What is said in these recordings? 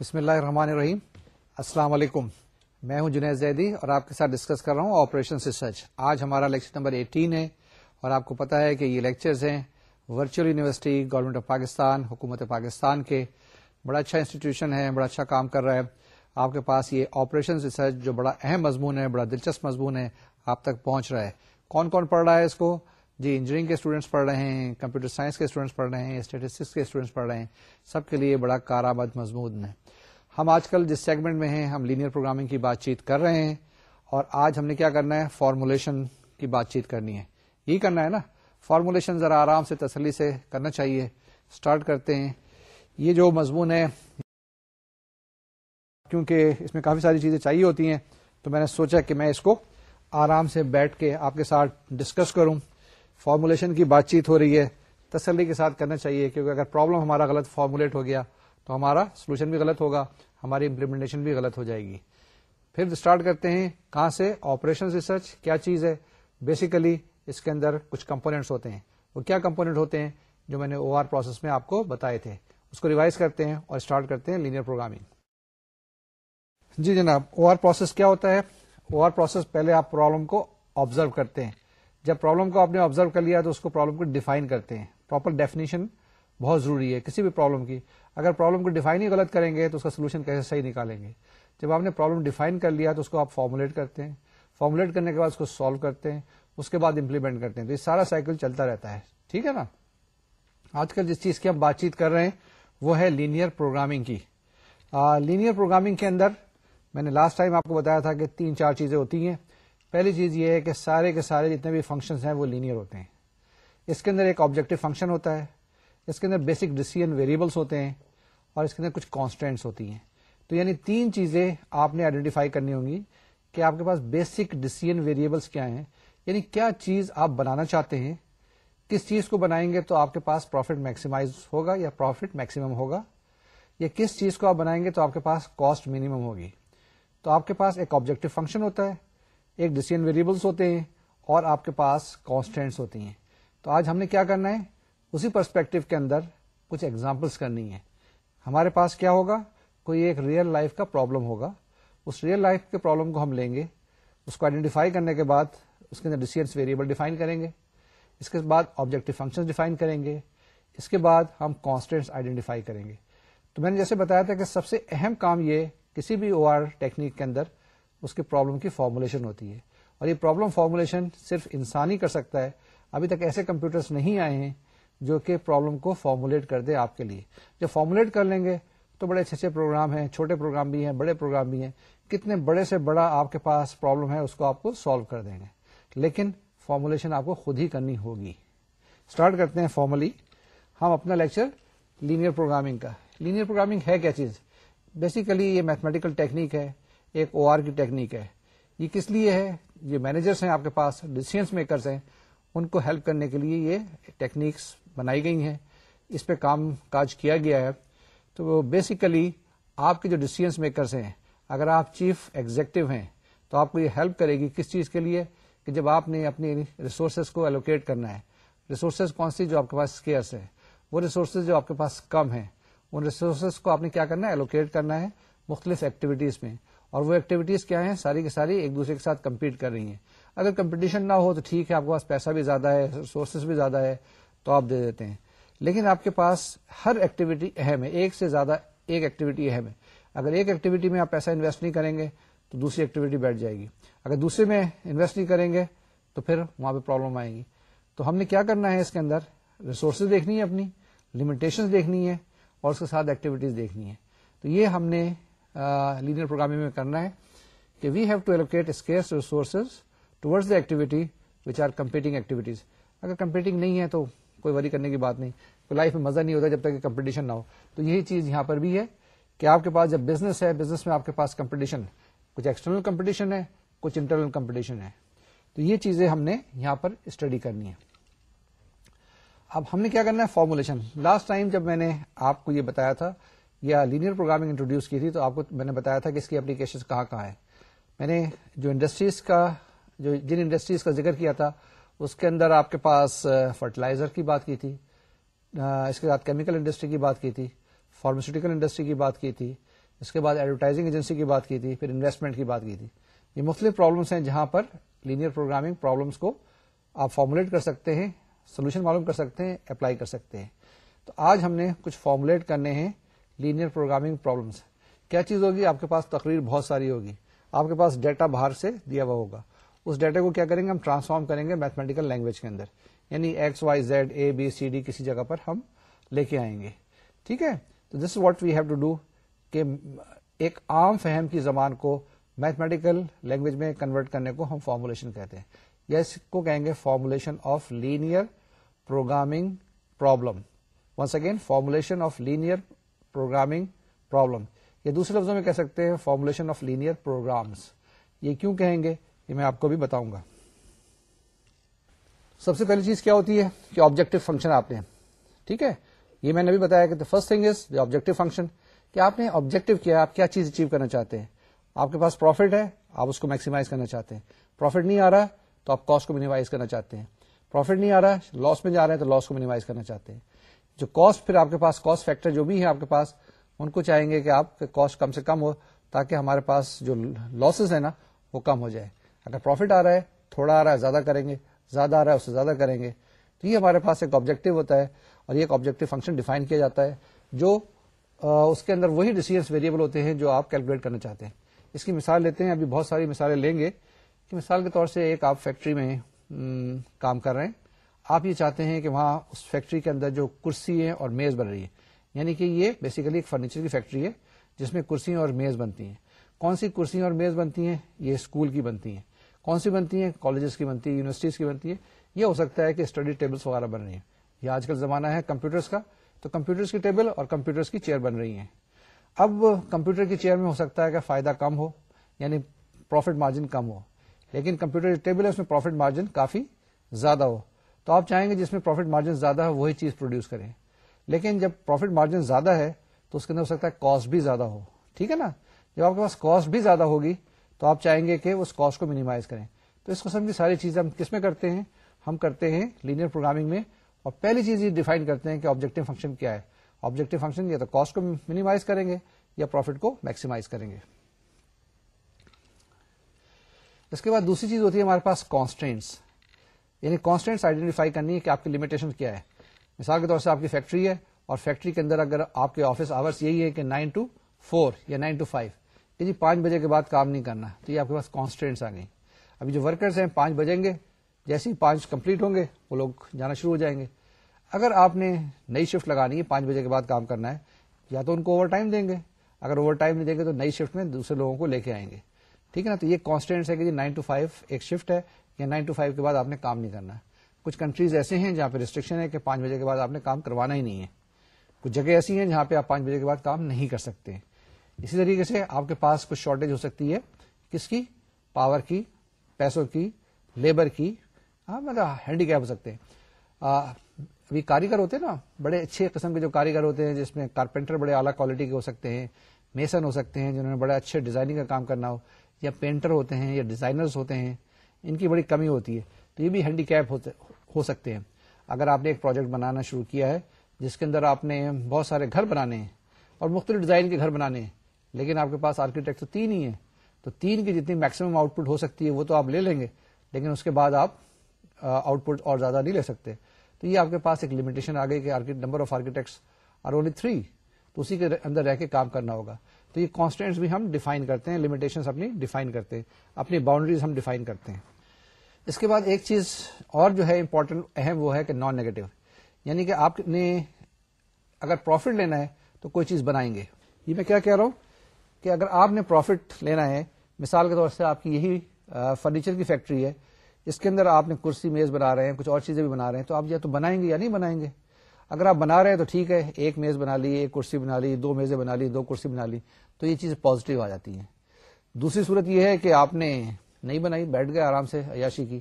بسم اللہ الرحمن الرحیم السلام علیکم میں ہوں جنید زیدی اور آپ کے ساتھ ڈسکس کر رہا ہوں آپریشن ریسرچ آج ہمارا لیکچر نمبر ایٹین ہے اور آپ کو پتا ہے کہ یہ لیکچرز ہیں virtual university government of Pakistan حکومت پاکستان کے بڑا اچھا انسٹیٹیوشن ہے بڑا اچھا کام کر رہا ہے آپ کے پاس یہ آپریشن ریسرچ جو بڑا اہم مضمون ہے بڑا دلچسپ مضمون ہے آپ تک پہنچ رہا ہے کون کون پڑھ رہا ہے اس کو جی انجینئرنگ کے اسٹوڈینٹس پڑھ رہے ہیں کمپیوٹر سائنس کے اسٹوڈینٹس پڑھ رہے ہیں اسٹیٹسٹکس کے اسٹوڈینٹس پڑھ رہے ہیں سب کے لیے بڑا کارآباد مضمون ہے ہم آج کل جس سیگمنٹ میں ہیں ہم لینئر پروگرامنگ کی بات چیت کر رہے ہیں اور آج ہم نے کیا کرنا ہے فارمولیشن کی بات چیت کرنی ہے یہ کرنا ہے نا فارمولیشن ذرا آرام سے تسلی سے کرنا چاہیے اسٹارٹ کرتے ہیں یہ جو مضمون ہے کیونکہ اس میں کافی ساری چیزیں چاہیے ہوتی ہیں تو میں نے سوچا کہ میں اس کو آرام سے بیٹھ کے آپ کے ساتھ ڈسکس کروں فارمولیشن کی بات چیت ہو رہی ہے تسلی کے ساتھ کرنا چاہیے کیونکہ اگر پرابلم ہمارا غلط فارمولیٹ ہو گیا تو ہمارا سولوشن بھی غلط ہوگا ہماری امپلیمنٹیشن بھی غلط ہو جائے گی پھر اسٹارٹ کرتے ہیں کہاں سے آپریشن ریسرچ کیا چیز ہے بیسیکلی اس کے اندر کچھ کمپونیٹس ہوتے ہیں وہ کیا کمپونیٹ ہوتے ہیں جو میں نے او آر پروسیس میں آپ کو بتائے تھے اس کو ریوائز کرتے ہیں اور اسٹارٹ کرتے ہیں لینئر پروگرامنگ جی جناب او آر پروسیس کیا ہوتا ہے او آر پروسیس پہلے آپ پرابلم کو آبزرو کرتے ہیں جب پرابلم کو آپ نے آبزرو کر لیا تو اس کو پرابلم کو ڈیفائن کرتے ہیں پراپر ڈیفینیشن بہت ضروری ہے کسی بھی پرابلم کی اگر پرابلم کو ڈیفائن ہی غلط کریں گے تو اس کا سولوشن کیسے صحیح نکالیں گے جب آپ نے پرابلم ڈیفائن کر لیا تو اس کو آپ فارمولیٹ کرتے ہیں فارمولیٹ کرنے کے بعد اس کو سالو کرتے ہیں اس کے بعد امپلیمنٹ کرتے ہیں تو یہ سارا سائیکل چلتا رہتا ہے ٹھیک ہے نا آج کل جس چیز کی ہم بات چیت کر رہے ہیں وہ ہے لینئر پروگرامنگ کی لینئر پروگرامنگ کے اندر میں نے لاسٹ ٹائم آپ کو بتایا تھا کہ تین چار چیزیں ہوتی ہیں پہلی چیز یہ ہے کہ سارے کے سارے جتنے بھی فنکشنز ہیں وہ لینئر ہوتے ہیں اس کے اندر ایک آبجیکٹو فنکشن ہوتا ہے اس کے اندر بیسک ڈیسیژ ویریبلس ہوتے ہیں اور اس کے اندر کچھ کانسٹینٹس ہوتی ہیں تو یعنی تین چیزیں آپ نے آئیڈینٹیفائی کرنی ہوں گی کہ آپ کے پاس بیسک ڈسیجن ویریبلس کیا ہیں یعنی کیا چیز آپ بنانا چاہتے ہیں کس چیز کو بنائیں گے تو آپ کے پاس پروفٹ میکسیمائز ہوگا یا پروفٹ میکسیمم ہوگا یا کس چیز کو آپ بنائیں گے تو آپ کے پاس کاسٹ منیمم ہوگی تو آپ کے پاس ایک آبجیکٹو فنکشن ہوتا ہے ایک ڈسیزن ویریبلس ہوتے ہیں اور آپ کے پاس کانسٹینٹس ہوتی ہیں تو آج ہم نے کیا کرنا ہے اسی پرسپیکٹو کے اندر کچھ ایگزامپلس کرنی ہے ہمارے پاس کیا ہوگا کوئی ایک ریئل لائف کا پرابلم ہوگا اس ریئل لائف کے پرابلم کو ہم لیں گے اس کو آئیڈینٹیفائی کرنے کے بعد اس کے اندر ڈسینس ویریبل ڈیفائن کریں گے اس کے بعد آبجیکٹو فنکشن ڈیفائن کریں گے اس کے بعد ہم کانسٹینٹس آئیڈینٹیفائی کریں گے تو میں نے جیسے بتایا تھا کہ سب سے اہم کام یہ کسی بھی او آر ٹیکنیک کے اندر اس کے پرابلم کی فارمولیشن ہوتی ہے اور یہ پرابلم فارمولیشن صرف انسان ہی کر سکتا ہے ابھی تک ایسے کمپیوٹرس نہیں آئے ہیں جو کہ پرابلم کو فارمولیٹ کر دے آپ کے لیے جب فارمولیٹ کر لیں گے تو بڑے اچھے اچھے پروگرام ہیں چھوٹے پروگرام بھی ہیں بڑے پروگرام بھی ہیں کتنے بڑے سے بڑا آپ کے پاس پرابلم ہے اس کو آپ کو سالو کر دیں گے لیکن فارمولیشن آپ کو خود ہی کرنی ہوگی اسٹارٹ کرتے ہیں فارملی ہم اپنا لیکچر لینئر پروگرامنگ کا لینئر پروگرامنگ ہے کیا چیز بیسیکلی یہ میتھمیٹیکل ٹیکنیک ہے ایک او آر کی ٹیکنیک ہے یہ کس لیے ہے یہ مینیجرس ہیں آپ کے پاس ڈسیزنس میکرز ہیں ان کو ہیلپ کرنے کے لیے یہ ٹیکنیکس بنائی گئی ہیں اس پہ کام کاج کیا گیا ہے تو بیسیکلی آپ کے جو ڈسیزنس میکرز ہیں اگر آپ چیف ایگزیکٹو ہیں تو آپ کو یہ ہیلپ کرے گی کس چیز کے لیے کہ جب آپ نے اپنی ریسورسز کو الوکیٹ کرنا ہے ریسورسز کون سی جو آپ کے پاس اسکیئرس ہیں وہ ریسورسز جو آپ کے پاس کم ہیں ان ریسورسز کو آپ نے کیا کرنا ہے الوکیٹ کرنا ہے مختلف ایکٹیویٹیز میں اور وہ ایکٹیویٹیز کیا ہیں ساری کی ساری ایک دوسرے کے ساتھ کمپیٹ کر رہی ہیں اگر کمپٹیشن نہ ہو تو ٹھیک ہے آپ کے پاس پیسہ بھی زیادہ ہے ریسورسز بھی زیادہ ہے تو آپ دے دیتے ہیں لیکن آپ کے پاس ہر ایکٹیویٹی اہم ہے ایک سے زیادہ ایک ایکٹیویٹی اہم ہے اگر ایک ایکٹیویٹی میں آپ پیسہ انویسٹ نہیں کریں گے تو دوسری ایکٹیویٹی بیٹھ جائے گی اگر دوسرے میں انویسٹ نہیں کریں گے تو پھر وہاں پہ پرابلم آئے گی تو ہم نے کیا کرنا ہے اس کے اندر ریسورسز دیکھنی ہے اپنی لمیٹیشن دیکھنی ہے اور اس کے ساتھ ایکٹیویٹیز دیکھنی ہے تو یہ ہم نے لینئر پروگرامنگ میں کرنا ہے کہ we have to allocate scarce resources the activity which are competing activities اگر کمپیٹنگ نہیں ہے تو کوئی وری کرنے کی بات نہیں کوئی لائف میں مزہ نہیں ہوتا جب تک کمپٹیشن نہ ہو تو یہی چیز یہاں پر بھی ہے کہ آپ کے پاس جب بزنس ہے بزنس میں آپ کے پاس کمپٹیشن کچھ ایکسٹرنل کمپٹیشن ہے کچھ انٹرنل کمپٹیشن ہے تو یہ چیزیں ہم نے یہاں پر اسٹڈی کرنی ہے اب ہم نے کیا کرنا ہے فارمولیشن لاسٹ ٹائم جب میں نے آپ کو یہ بتایا تھا یا لینئر پروگرامنگ انٹروڈیوس کی تھی تو آپ کو میں نے بتایا تھا کہ اس کی اپلیکیشن کہاں کہاں ہے میں نے جو انڈسٹریز کا جو جن انڈسٹریز کا ذکر کیا تھا اس کے اندر آپ کے پاس فرٹیلائزر کی بات کی تھی اس کے بعد کیمیکل انڈسٹری کی بات کی تھی فارماسیوٹیکل انڈسٹری کی بات کی تھی اس کے بعد ایڈورٹائزنگ ایجنسی کی بات کی تھی پھر انویسٹمنٹ کی بات کی تھی یہ مختلف پرابلمس ہیں جہاں پر لینئر پروگرامنگ پرابلمس کو آپ فارمولیٹ کر سکتے ہیں سولوشن معلوم کر سکتے ہیں اپلائی کر سکتے ہیں تو آج ہم نے کچھ فارمولیٹ کرنے ہیں لینئر پروگرامنگ پرابلمس کیا چیز ہوگی آپ کے پاس تقریر بہت ساری ہوگی آپ کے پاس ڈیٹا باہر سے دیا ہوا ہوگا اس ڈیٹا کو کیا کریں گے ہم ٹرانسفارم کریں گے میتھمیٹیکل لینگویج کے اندر یعنی X Y Z A B C D کسی جگہ پر ہم لے کے آئیں گے ٹھیک ہے تو this what we have to do کہ ایک عام فہم کی زبان کو میتھمیٹیکل لینگویج میں کنورٹ کرنے کو ہم فارمولیشن کہتے ہیں یا اس کو کہیں گے formulation of linear programming problem once again formulation of linear programming problem یا دوسرے لفظوں میں کہہ سکتے ہیں فارمولیشن آف لینئر پروگرامس یہ کیوں کہیں گے یہ میں آپ کو بھی بتاؤں گا سب سے پہلی چیز کیا ہوتی ہے کہ آبجیکٹو فنکشن آپ نے ٹھیک ہے یہ میں نے بھی بتایا کہ first thing is objective function کہ آپ نے آبجیکٹو کیا آپ کیا چیز اچیو کرنا چاہتے ہیں آپ کے پاس پروفٹ ہے آپ اس کو میکسیمائز کرنا چاہتے ہیں پروفٹ نہیں آ رہا تو آپ کاسٹ کو مینیمائز کرنا چاہتے ہیں پروفٹ نہیں آ رہا لاس میں جا رہے ہیں تو لاس کو مینیمائز کرنا چاہتے ہیں جو کاسٹ پھر آپ کے پاس کاسٹ فیکٹر جو بھی ہیں آپ کے پاس ان کو چاہیں گے کہ آپ کے کاسٹ کم سے کم ہو تاکہ ہمارے پاس جو لاسز ہیں نا وہ کم ہو جائے اگر پروفٹ آ رہا ہے تھوڑا آ رہا ہے زیادہ کریں گے زیادہ آ رہا ہے اس سے زیادہ کریں گے تو یہ ہمارے پاس ایک آبجیکٹو ہوتا ہے اور یہ ایک آبجیکٹو فنکشن ڈیفائن کیا جاتا ہے جو اس کے اندر وہی ڈیسیجنس ویریبل ہوتے ہیں جو آپ کیلکولیٹ کرنا چاہتے ہیں اس کی مثال لیتے ہیں ابھی بہت ساری مثالیں لیں گے کہ مثال کے طور سے ایک آپ فیکٹری میں کام کر رہے ہیں آپ یہ چاہتے ہیں کہ وہاں اس فیکٹری کے اندر جو کرسی ہے اور میز بن رہی ہے یعنی کہ یہ بیسیکلی ایک فرنیچر کی فیکٹری ہے جس میں کرسیاں اور میز بنتی ہیں کون سی کرسیاں اور میز بنتی ہیں یہ اسکول کی بنتی ہیں کون سی بنتی ہیں کالجز کی بنتی ہے یونیورسٹیز کی بنتی ہے یہ ہو سکتا ہے کہ اسٹڈی ٹیبلس وغیرہ بن رہی ہیں یہ آج کل زمانہ ہے کمپیوٹرس کا تو کمپیوٹرس کی ٹیبل اور کمپیوٹرس کی چیئر بن رہی ہیں اب کمپیوٹر کی چیئر میں ہو سکتا ہے کہ فائدہ کم ہو یعنی پروفٹ مارجن کم ہو لیکن کمپیوٹر ٹیبل ہے اس میں پروفٹ مارجن کافی زیادہ ہو تو آپ چاہیں گے جس میں پروفٹ مارجن زیادہ ہے وہی چیز پروڈیوس کریں لیکن جب پروفٹ مارجن زیادہ ہے تو اس کے اندر ہو سکتا ہے کاسٹ بھی زیادہ ہو ٹھیک ہے نا جب آپ کے پاس کاسٹ بھی زیادہ ہوگی تو آپ چاہیں گے کہ اس کاسٹ کو منیمائز کریں تو اس قسم کی ساری چیزیں ہم کس میں کرتے ہیں ہم کرتے ہیں لینئر پروگرامنگ میں اور پہلی چیز یہ ڈیفائن کرتے ہیں کہ آبجیکٹو فنکشن کیا ہے آبجیکٹو فنکشن یا تو کاسٹ کو منیمائز کریں گے یا پروفٹ کو میکسیمائز کریں گے اس کے بعد دوسری چیز ہوتی ہے ہمارے پاس کانسٹینٹس یعنی کانسٹینٹس آئیڈینٹیفائی کرنی ہے کہ آپ کی لمیٹیشن کیا ہے مثال کے طور سے آپ کی فیکٹری ہے اور فیکٹری کے اندر اگر آپ کے آفس آورس یہی ہے کہ نائن ٹو فور یا نائن ٹو فائیو کہ جی پانچ بجے کے بعد کام نہیں کرنا تو یہ آپ کے پاس کانسٹینٹس آ گئی ابھی جو ورکرس ہیں پانچ بجیں گے جیسے ہی پانچ کمپلیٹ ہوں گے وہ لوگ جانا شروع ہو جائیں گے اگر آپ نے نئی شفٹ لگانی ہے پانچ بجے کے بعد کام کرنا ہے یا تو ان کو اوور ٹائم دیں گے اگر اوور ٹائم نہیں دیں گے تو نئی شفٹ میں دوسرے لوگوں کو لے کے آئیں گے ٹھیک ہے نا تو یہ کانسٹینٹس ہے کہ جی نائن ٹو فائیو ایک شفٹ ہے یا نائن ٹو فائیو کے بعد آپ نے کام نہیں کرنا کچھ کنٹریز ایسے ہیں جہاں پہ ریسٹرکشن ہے کہ پانچ بجے کے بعد آپ نے کام کروانا ہی نہیں ہے کچھ جگہ ایسی ہیں جہاں پہ آپ پانچ بجے کے بعد کام نہیں کر سکتے اسی طریقے سے آپ کے پاس کچھ شارٹیج ہو سکتی ہے کس کی پاور کی پیسوں کی لیبر کی مطلب ہینڈی کیپ ہو سکتے ہیں ابھی کاریگر ہوتے ہیں نا بڑے اچھے قسم کے جو کاریگر ہوتے ہیں جس میں کارپینٹر بڑے اعلیٰ کوالٹی کے ہو سکتے ہیں میسن ہو سکتے ہیں جنہوں نے بڑے اچھے ڈیزائننگ کا کام کرنا ہو یا پینٹر ہوتے ہیں یا ڈیزائنرز ہوتے ہیں ان کی بڑی کمی ہوتی ہے تو یہ بھی ہینڈی کیپ ہو سکتے ہیں اگر آپ نے ایک پروجیکٹ بنانا شروع کیا ہے جس کے اندر آپ نے بہت سارے گھر بنانے ہیں اور مختلف ڈیزائن کے گھر بنانے ہیں لیکن آپ کے پاس آرکیٹیکٹ تو تین ہی ہیں تو تین کی جتنی میکسیمم آؤٹ پٹ ہو سکتی ہے وہ تو آپ لے لیں گے لیکن اس کے بعد آپ آؤٹ پٹ اور زیادہ نہیں لے سکتے تو یہ آپ کے پاس ایک لمیٹیشن آ گئی کہ number of architects are only three تو اسی کے اندر رہ کے کام کرنا ہوگا تو یہ کانسٹینٹس بھی ہم ڈیفائن کرتے ہیں لمیٹیشن اپنی ڈیفائن کرتے ہیں اپنی باؤنڈریز ہم ڈیفائن کرتے ہیں اس کے بعد ایک چیز اور جو ہے امپورٹنٹ اہم وہ ہے کہ نان نیگیٹو یعنی کہ آپ نے اگر پروفٹ لینا ہے تو کوئی چیز بنائیں گے یہ میں کیا کہہ رہا ہوں کہ اگر آپ نے پروفٹ لینا ہے مثال کے طور سے آپ کی یہی فرنیچر کی فیکٹری ہے اس کے اندر آپ نے کرسی میز بنا رہے ہیں کچھ اور چیزیں بھی بنا رہے ہیں تو آپ یا تو بنائیں گے یا نہیں بنائیں گے اگر آپ بنا رہے ہیں تو ٹھیک ہے ایک میز بنا لی ایک کرسی بنا لی دو میزیں بنا لی دو کرسی بنا لی تو یہ چیز پازیٹو آ جاتی ہیں دوسری صورت یہ ہے کہ آپ نے نہیں بنائی بیٹھ گئے آرام سے عیاشی کی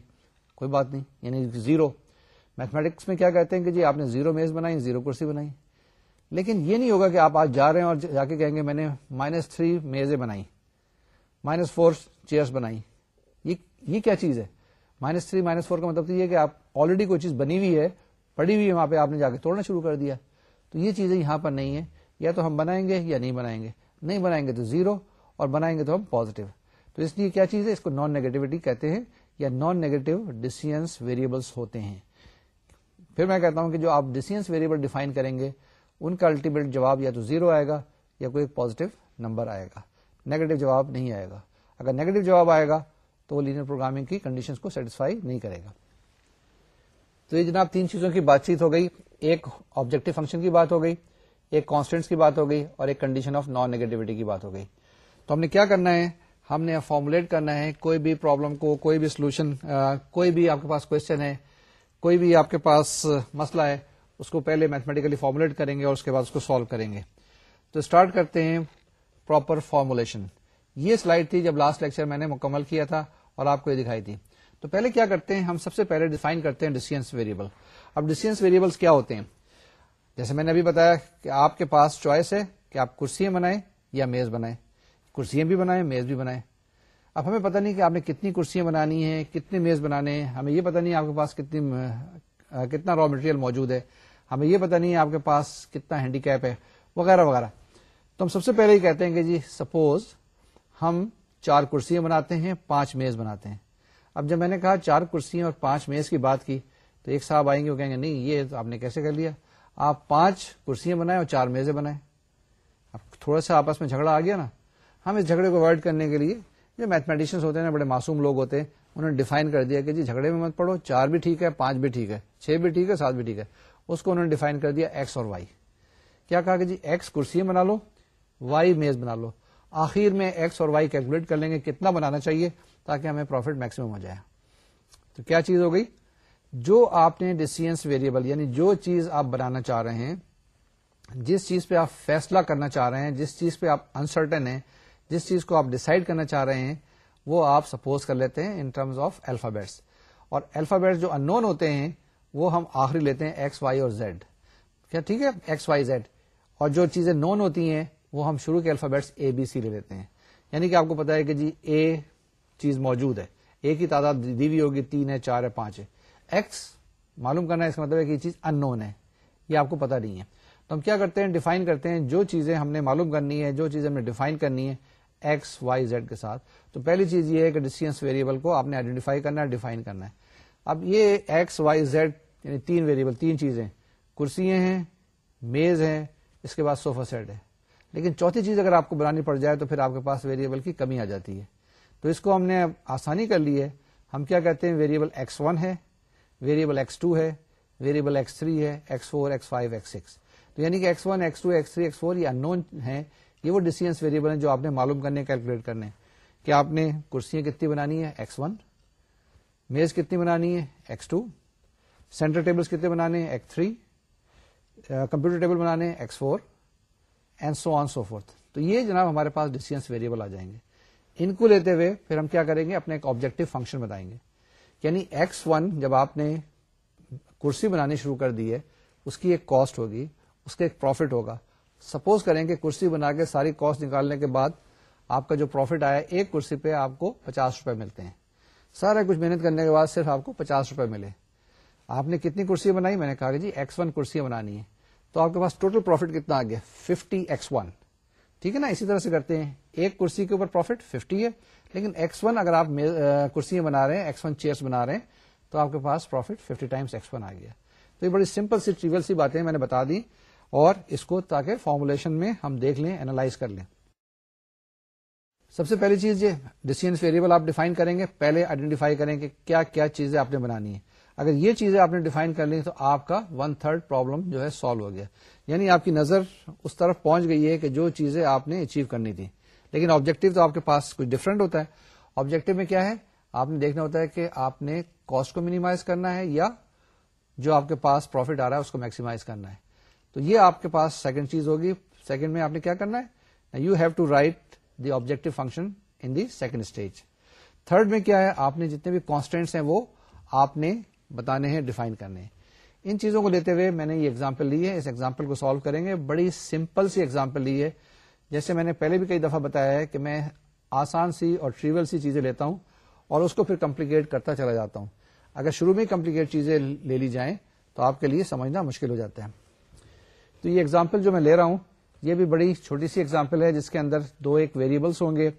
کوئی بات نہیں یعنی زیرو میتھمیٹکس میں کیا کہتے ہیں کہ جی آپ نے زیرو میز بنائی زیرو کرسی بنائی لیکن یہ نہیں ہوگا کہ آپ آج جا رہے ہیں اور جا کے کہیں گے میں نے مائنس تھری میزیں بنائی مائنس فور چیئرس بنائی یہ کیا چیز ہے مائنس تھری مائنس فور کا مطلب تو یہ کہ آپ آلریڈی کوئی چیز بنی ہوئی ہے پڑی ہوئی ہے وہاں پہ آپ نے جا کے توڑنا شروع کر دیا تو یہ چیزیں یہاں پر نہیں ہے یا تو ہم بنائیں گے یا نہیں بنائیں گے نہیں بنائیں گے تو زیرو اور بنائیں گے تو ہم پازیٹو تو اس لیے کیا چیز ہے اس کو نان نیگیٹوٹی کہتے ہیں یا نان نیگیٹو ڈیسئنس ویریبلس ہوتے ہیں پھر میں کہتا ہوں کہ جو آپ ڈیسیئنس ویریبل ڈیفائن کریں گے ان کا الٹیمیٹ جواب یا تو زیرو آئے گا یا کوئی پوزیٹو نمبر آئے گا نیگیٹو جواب نہیں آئے گا اگر نیگیٹو جواب آئے گا تو وہ لینئر پروگرامنگ کی کنڈیشن کو سیٹسفائی نہیں کرے گا تو یہ جناب تین چیزوں کی بات چیت ہو گئی ایک آبجیکٹو فنکشن کی بات ہو گئی ایک کانسٹینٹس کی بات ہو گئی اور ایک کنڈیشن آف نان نیگیٹوٹی کی بات ہو گئی تو ہم نے کیا کرنا ہے ہم نے فارمولیٹ کرنا ہے کوئی بھی پرابلم کو کوئی بھی سولوشن کوئی بھی آپ کے پاس کوشچن ہے کوئی بھی آپ کے پاس مسئلہ ہے اس کو پہلے میتھمیٹیکلی فارمولیٹ کریں گے اور اس کے بعد اس کو سالو کریں گے تو اسٹارٹ کرتے ہیں پراپر فارمولیشن یہ سلائڈ تھی جب لاسٹ لیکچر میں نے مکمل کیا تھا اور آپ کو یہ دکھائی تھی تو پہلے کیا کرتے ہیں ہم سب سے پہلے ڈیفائن کرتے ہیں ڈسینس ویریبل اب ڈسینس ویریبلس کیا ہوتے ہیں جیسے میں نے ابھی بتایا کہ آپ کے پاس چوائس ہے کہ آپ کرسیاں بنائیں یا میز بنائیں کرسیاں بھی بنائیں میز بھی بنائیں اب ہمیں پتہ نہیں کہ آپ نے کتنی کرسیاں بنانی ہیں کتنے میز بنانے ہیں ہمیں یہ پتہ نہیں آپ کے پاس کتنی کتنا را مٹیریل موجود ہے ہمیں یہ پتہ نہیں آپ کے پاس کتنا ہینڈی کیپ ہے وغیرہ وغیرہ تو ہم سب سے پہلے ہی کہتے ہیں کہ جی سپوز ہم چار کرسیاں بناتے ہیں پانچ میز بناتے ہیں اب جب میں نے کہا چار کرسیاں اور پانچ میز کی بات کی تو ایک صاحب آئیں گے وہ کہیں گے نہیں یہ تو آپ نے کیسے کر لیا آپ پانچ کرسیاں بنائیں اور چار میزیں بنائیں اب تھوڑا سا آپس میں جھگڑا آ گیا نا ہم اس جھگڑے کو اوائڈ کرنے کے لیے جو میتھمیٹیشینس ہوتے ہیں بڑے معصوم لوگ ہوتے ہیں انہوں نے ڈیفائن کر دیا کہ جی جھگڑے میں مت پڑھو چار بھی ٹھیک ہے پانچ بھی ٹھیک ہے چھ بھی ٹھیک ہے سات بھی ٹھیک ہے اس کو انہوں نے ڈیفائن کر دیا ایکس اور وائی کیا کہا کہ جی ایکس کرسی بنا لو وائی میز بنا لو آخر میں ایکس اور وائی کیلکولیٹ کر لیں گے کتنا بنانا چاہیے تاکہ ہمیں پروفٹ میکسیمم ہو جائے تو کیا چیز ہو گئی جو آپ نے ڈسینس ویریبل یعنی جو چیز آپ بنانا چاہ رہے ہیں جس چیز پہ آپ فیصلہ کرنا چاہ رہے ہیں جس چیز پہ آپ انسرٹن ہیں جس چیز کو آپ ڈسائڈ کرنا چاہ رہے ہیں وہ آپ سپوز کر لیتے ہیں ان ٹرمز آف الفابیٹس اور الفابیٹس جو ان ہوتے ہیں وہ ہم آخری لیتے ہیں ایکس وائی اور زیڈ کیا ٹھیک ہے ایکس وائی زیڈ اور جو چیزیں نون ہوتی ہیں وہ ہم شروع کے الفابیٹس اے بی سی لے لیتے ہیں یعنی کہ آپ کو پتا ہے کہ جی اے چیز موجود ہے اے کی تعداد دی ہوئی ہوگی تین ہے چار ہے پانچ ہے ایکس معلوم کرنا اس کا مطلب ہے کہ یہ چیز ان نون ہے یہ آپ کو پتا نہیں ہے تو ہم کیا کرتے ہیں ڈیفائن کرتے ہیں جو چیزیں ہم نے معلوم کرنی ہے جو چیزیں ہم نے ڈیفائن کرنی ہے ایکس وائی زیڈ کے ساتھ تو پہلی چیز یہ ہے کہ ڈسٹینس ویریبل کو آپ نے آئیڈینٹیفائی کرنا ہے ڈیفائن کرنا ہے اب یہ ایکس وائی زیڈ یعنی تین ویریبل تین چیزیں کرسیاں ہیں میز ہیں اس کے بعد سوفا سیٹ ہے لیکن چوتھی چیز اگر آپ کو بنانی پڑ جائے تو پھر آپ کے پاس ویریبل کی کمی آ جاتی ہے تو اس کو ہم نے آسانی کر لی ہے ہم کیا کہتے ہیں ویریبل ایکس ون ہے ویریبل ایکس ٹو ہے ویریبل ایکس تھری ہے x four x five x six تو یعنی کہ x one x two x three x four یہ ان نون ہے یہ وہ ڈسینس ویریبل ہیں جو آپ نے معلوم کرنے کیلکولیٹ کرنے کہ آپ نے کرسیاں کتنی بنانی ہے ایکس ون میز کتنی بنانی ہے ایکس ٹو سینٹر ٹیبلس کتنے بنانے ایکس تھری کمپیوٹر ٹیبل بنانے x four and so on so forth تو یہ جناب ہمارے پاس ڈسینس ویریبل آ جائیں گے ان کو لیتے ہوئے پھر ہم کیا کریں گے اپنے ایک آبجیکٹو فنکشن بتائیں گے یعنی ایکس ون جب آپ نے کرسی بنانی شروع کر دی ہے اس کی ایک کاسٹ ہوگی اس کا ایک پروفٹ ہوگا سپوز کریں کہ کرسی بنا کے ساری کاسٹ نکالنے کے بعد آپ کا جو پروفٹ آیا ایک کرسی پہ آپ کو پچاس روپے ملتے ہیں سارا کچھ محنت کرنے کے بعد صرف آپ کو پچاس روپے ملے آپ نے کتنی کرسی بنائی میں نے کہا کہ جی ایکس ون کرسیاں بنانی ہے تو آپ کے پاس ٹوٹل پروفٹ کتنا آ گیا ففٹی ایکس ون ٹھیک ہے نا اسی طرح سے کرتے ہیں ایک کرسی کے اوپر پروفٹ ففٹی ہے لیکن ایکس ون اگر آپ کرسیاں بنا رہے ہیں ایکس ون چیئر بنا رہے ہیں تو آپ کے پاس profit fifty times x one آ گیا تو یہ بڑی سمپل سی ٹریول سی باتیں میں نے بتا دی اور اس کو تاکہ فارمولیشن میں ہم دیکھ لیں اینالائز کر لیں سب سے پہلی چیز یہ ڈسینس ویریبل آپ ڈیفائن کریں گے پہلے آئیڈینٹیفائی کریں کہ کیا کیا چیزیں آپ نے بنانی ہے اگر یہ چیزیں آپ نے ڈیفائن کر لیں تو آپ کا ون تھرڈ پرابلم جو ہے سالو ہو گیا یعنی آپ کی نظر اس طرف پہنچ گئی ہے کہ جو چیزیں آپ نے اچیو کرنی تھی لیکن آبجیکٹو تو آپ کے پاس کچھ ڈفرینٹ ہوتا ہے آبجیکٹو میں کیا ہے آپ نے دیکھنا ہوتا ہے کہ آپ نے کاسٹ کو مینیمائز کرنا ہے یا جو آپ کے پاس پروفٹ آ رہا ہے اس کو میکسیمائز کرنا ہے تو یہ آپ کے پاس سیکنڈ چیز ہوگی سیکنڈ میں آپ نے کیا کرنا ہے you have to write the objective function in the second stage third میں کیا ہے آپ نے جتنے بھی کانسٹینٹس ہیں وہ آپ نے بتانے ہیں ڈیفائن کرنے ہیں ان چیزوں کو لیتے ہوئے میں نے یہ ایگزامپل لی ہے اس ایگزامپل کو سالو کریں گے بڑی سمپل سی ایگزامپل لی ہے جیسے میں نے پہلے بھی کئی دفعہ بتایا ہے کہ میں آسان سی اور ٹریول سی چیزیں لیتا ہوں اور اس کو پھر کمپلیکیٹ کرتا چلا جاتا ہوں اگر شروع میں کمپلیکیٹ چیزیں لے لی جائیں تو آپ کے لیے سمجھنا مشکل ہو جاتا ہے تو یہ ایگزامپل جو میں لے رہا ہوں یہ بھی بڑی چھوٹی سی ایگزامپل ہے جس کے اندر دو ایک ویریبلس ہوں گے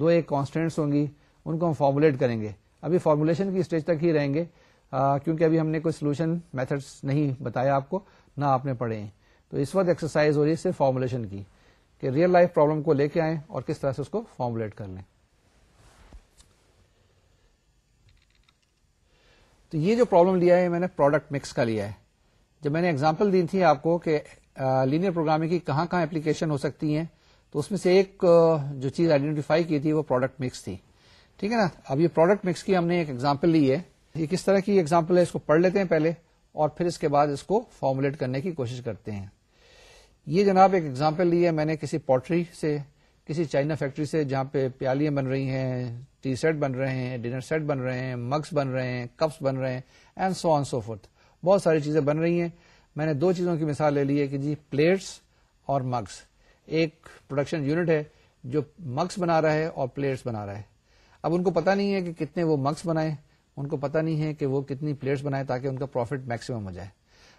دو ایک کانسٹینٹس ہوں گی ان کو ہم فارمولیٹ کریں گے ابھی فارمولیشن کی اسٹیج تک ہی رہیں گے آ, کیونکہ ابھی ہم نے کوئی سولوشن میتھڈس نہیں بتایا آپ کو نہ آپ نے پڑھے ہیں تو اس وقت ایکسرسائز ہو رہی ہے صرف فارمولیشن کی کہ ریئل لائف پرابلم کو لے کے آئیں اور کس طرح سے اس کو فارمولیٹ کر لیں تو یہ جو پرابلم لیا ہے میں نے پروڈکٹ مکس کا لیا ہے جب میں نے ایگزامپل دی تھی آپ کو کہ لینئر پروگرام کی کہاں کہاں اپلیکیشن ہو سکتی ہیں تو اس میں سے ایک جو چیز آئیڈینٹیفائی کی تھی وہ پروڈکٹ مکس تھی ٹھیک ہے نا اب یہ پروڈکٹ مکس کی ہم نے ایک ایگزامپل لی ہے یہ کس طرح کی ایگزامپل ہے اس کو پڑھ لیتے ہیں پہلے اور پھر اس کے بعد اس کو فارمولیٹ کرنے کی کوشش کرتے ہیں یہ جناب ایک ایگزامپل لی ہے میں نے کسی پوٹری سے کسی چائنا فیکٹری سے جہاں پہ پیالیاں بن رہی ہیں ٹی سیٹ بن رہے ہیں ڈنر سیٹ بن رہے ہیں مگس بن رہے ہیں کپس بن رہے ہیں اینڈ سو سو آن بہت ساری چیزیں بن رہی ہیں میں نے دو چیزوں کی مثال لے لی ہے کہ جی پلیٹس اور مگس ایک پروڈکشن یونٹ ہے جو مگس بنا رہا ہے اور پلیٹس بنا رہا ہے اب ان کو پتا نہیں ہے کہ کتنے وہ مگس بنائے ان کو پتا نہیں ہے کہ وہ کتنی پلیٹس بنائے تاکہ ان کا پروفٹ میکسیمم ہو جائے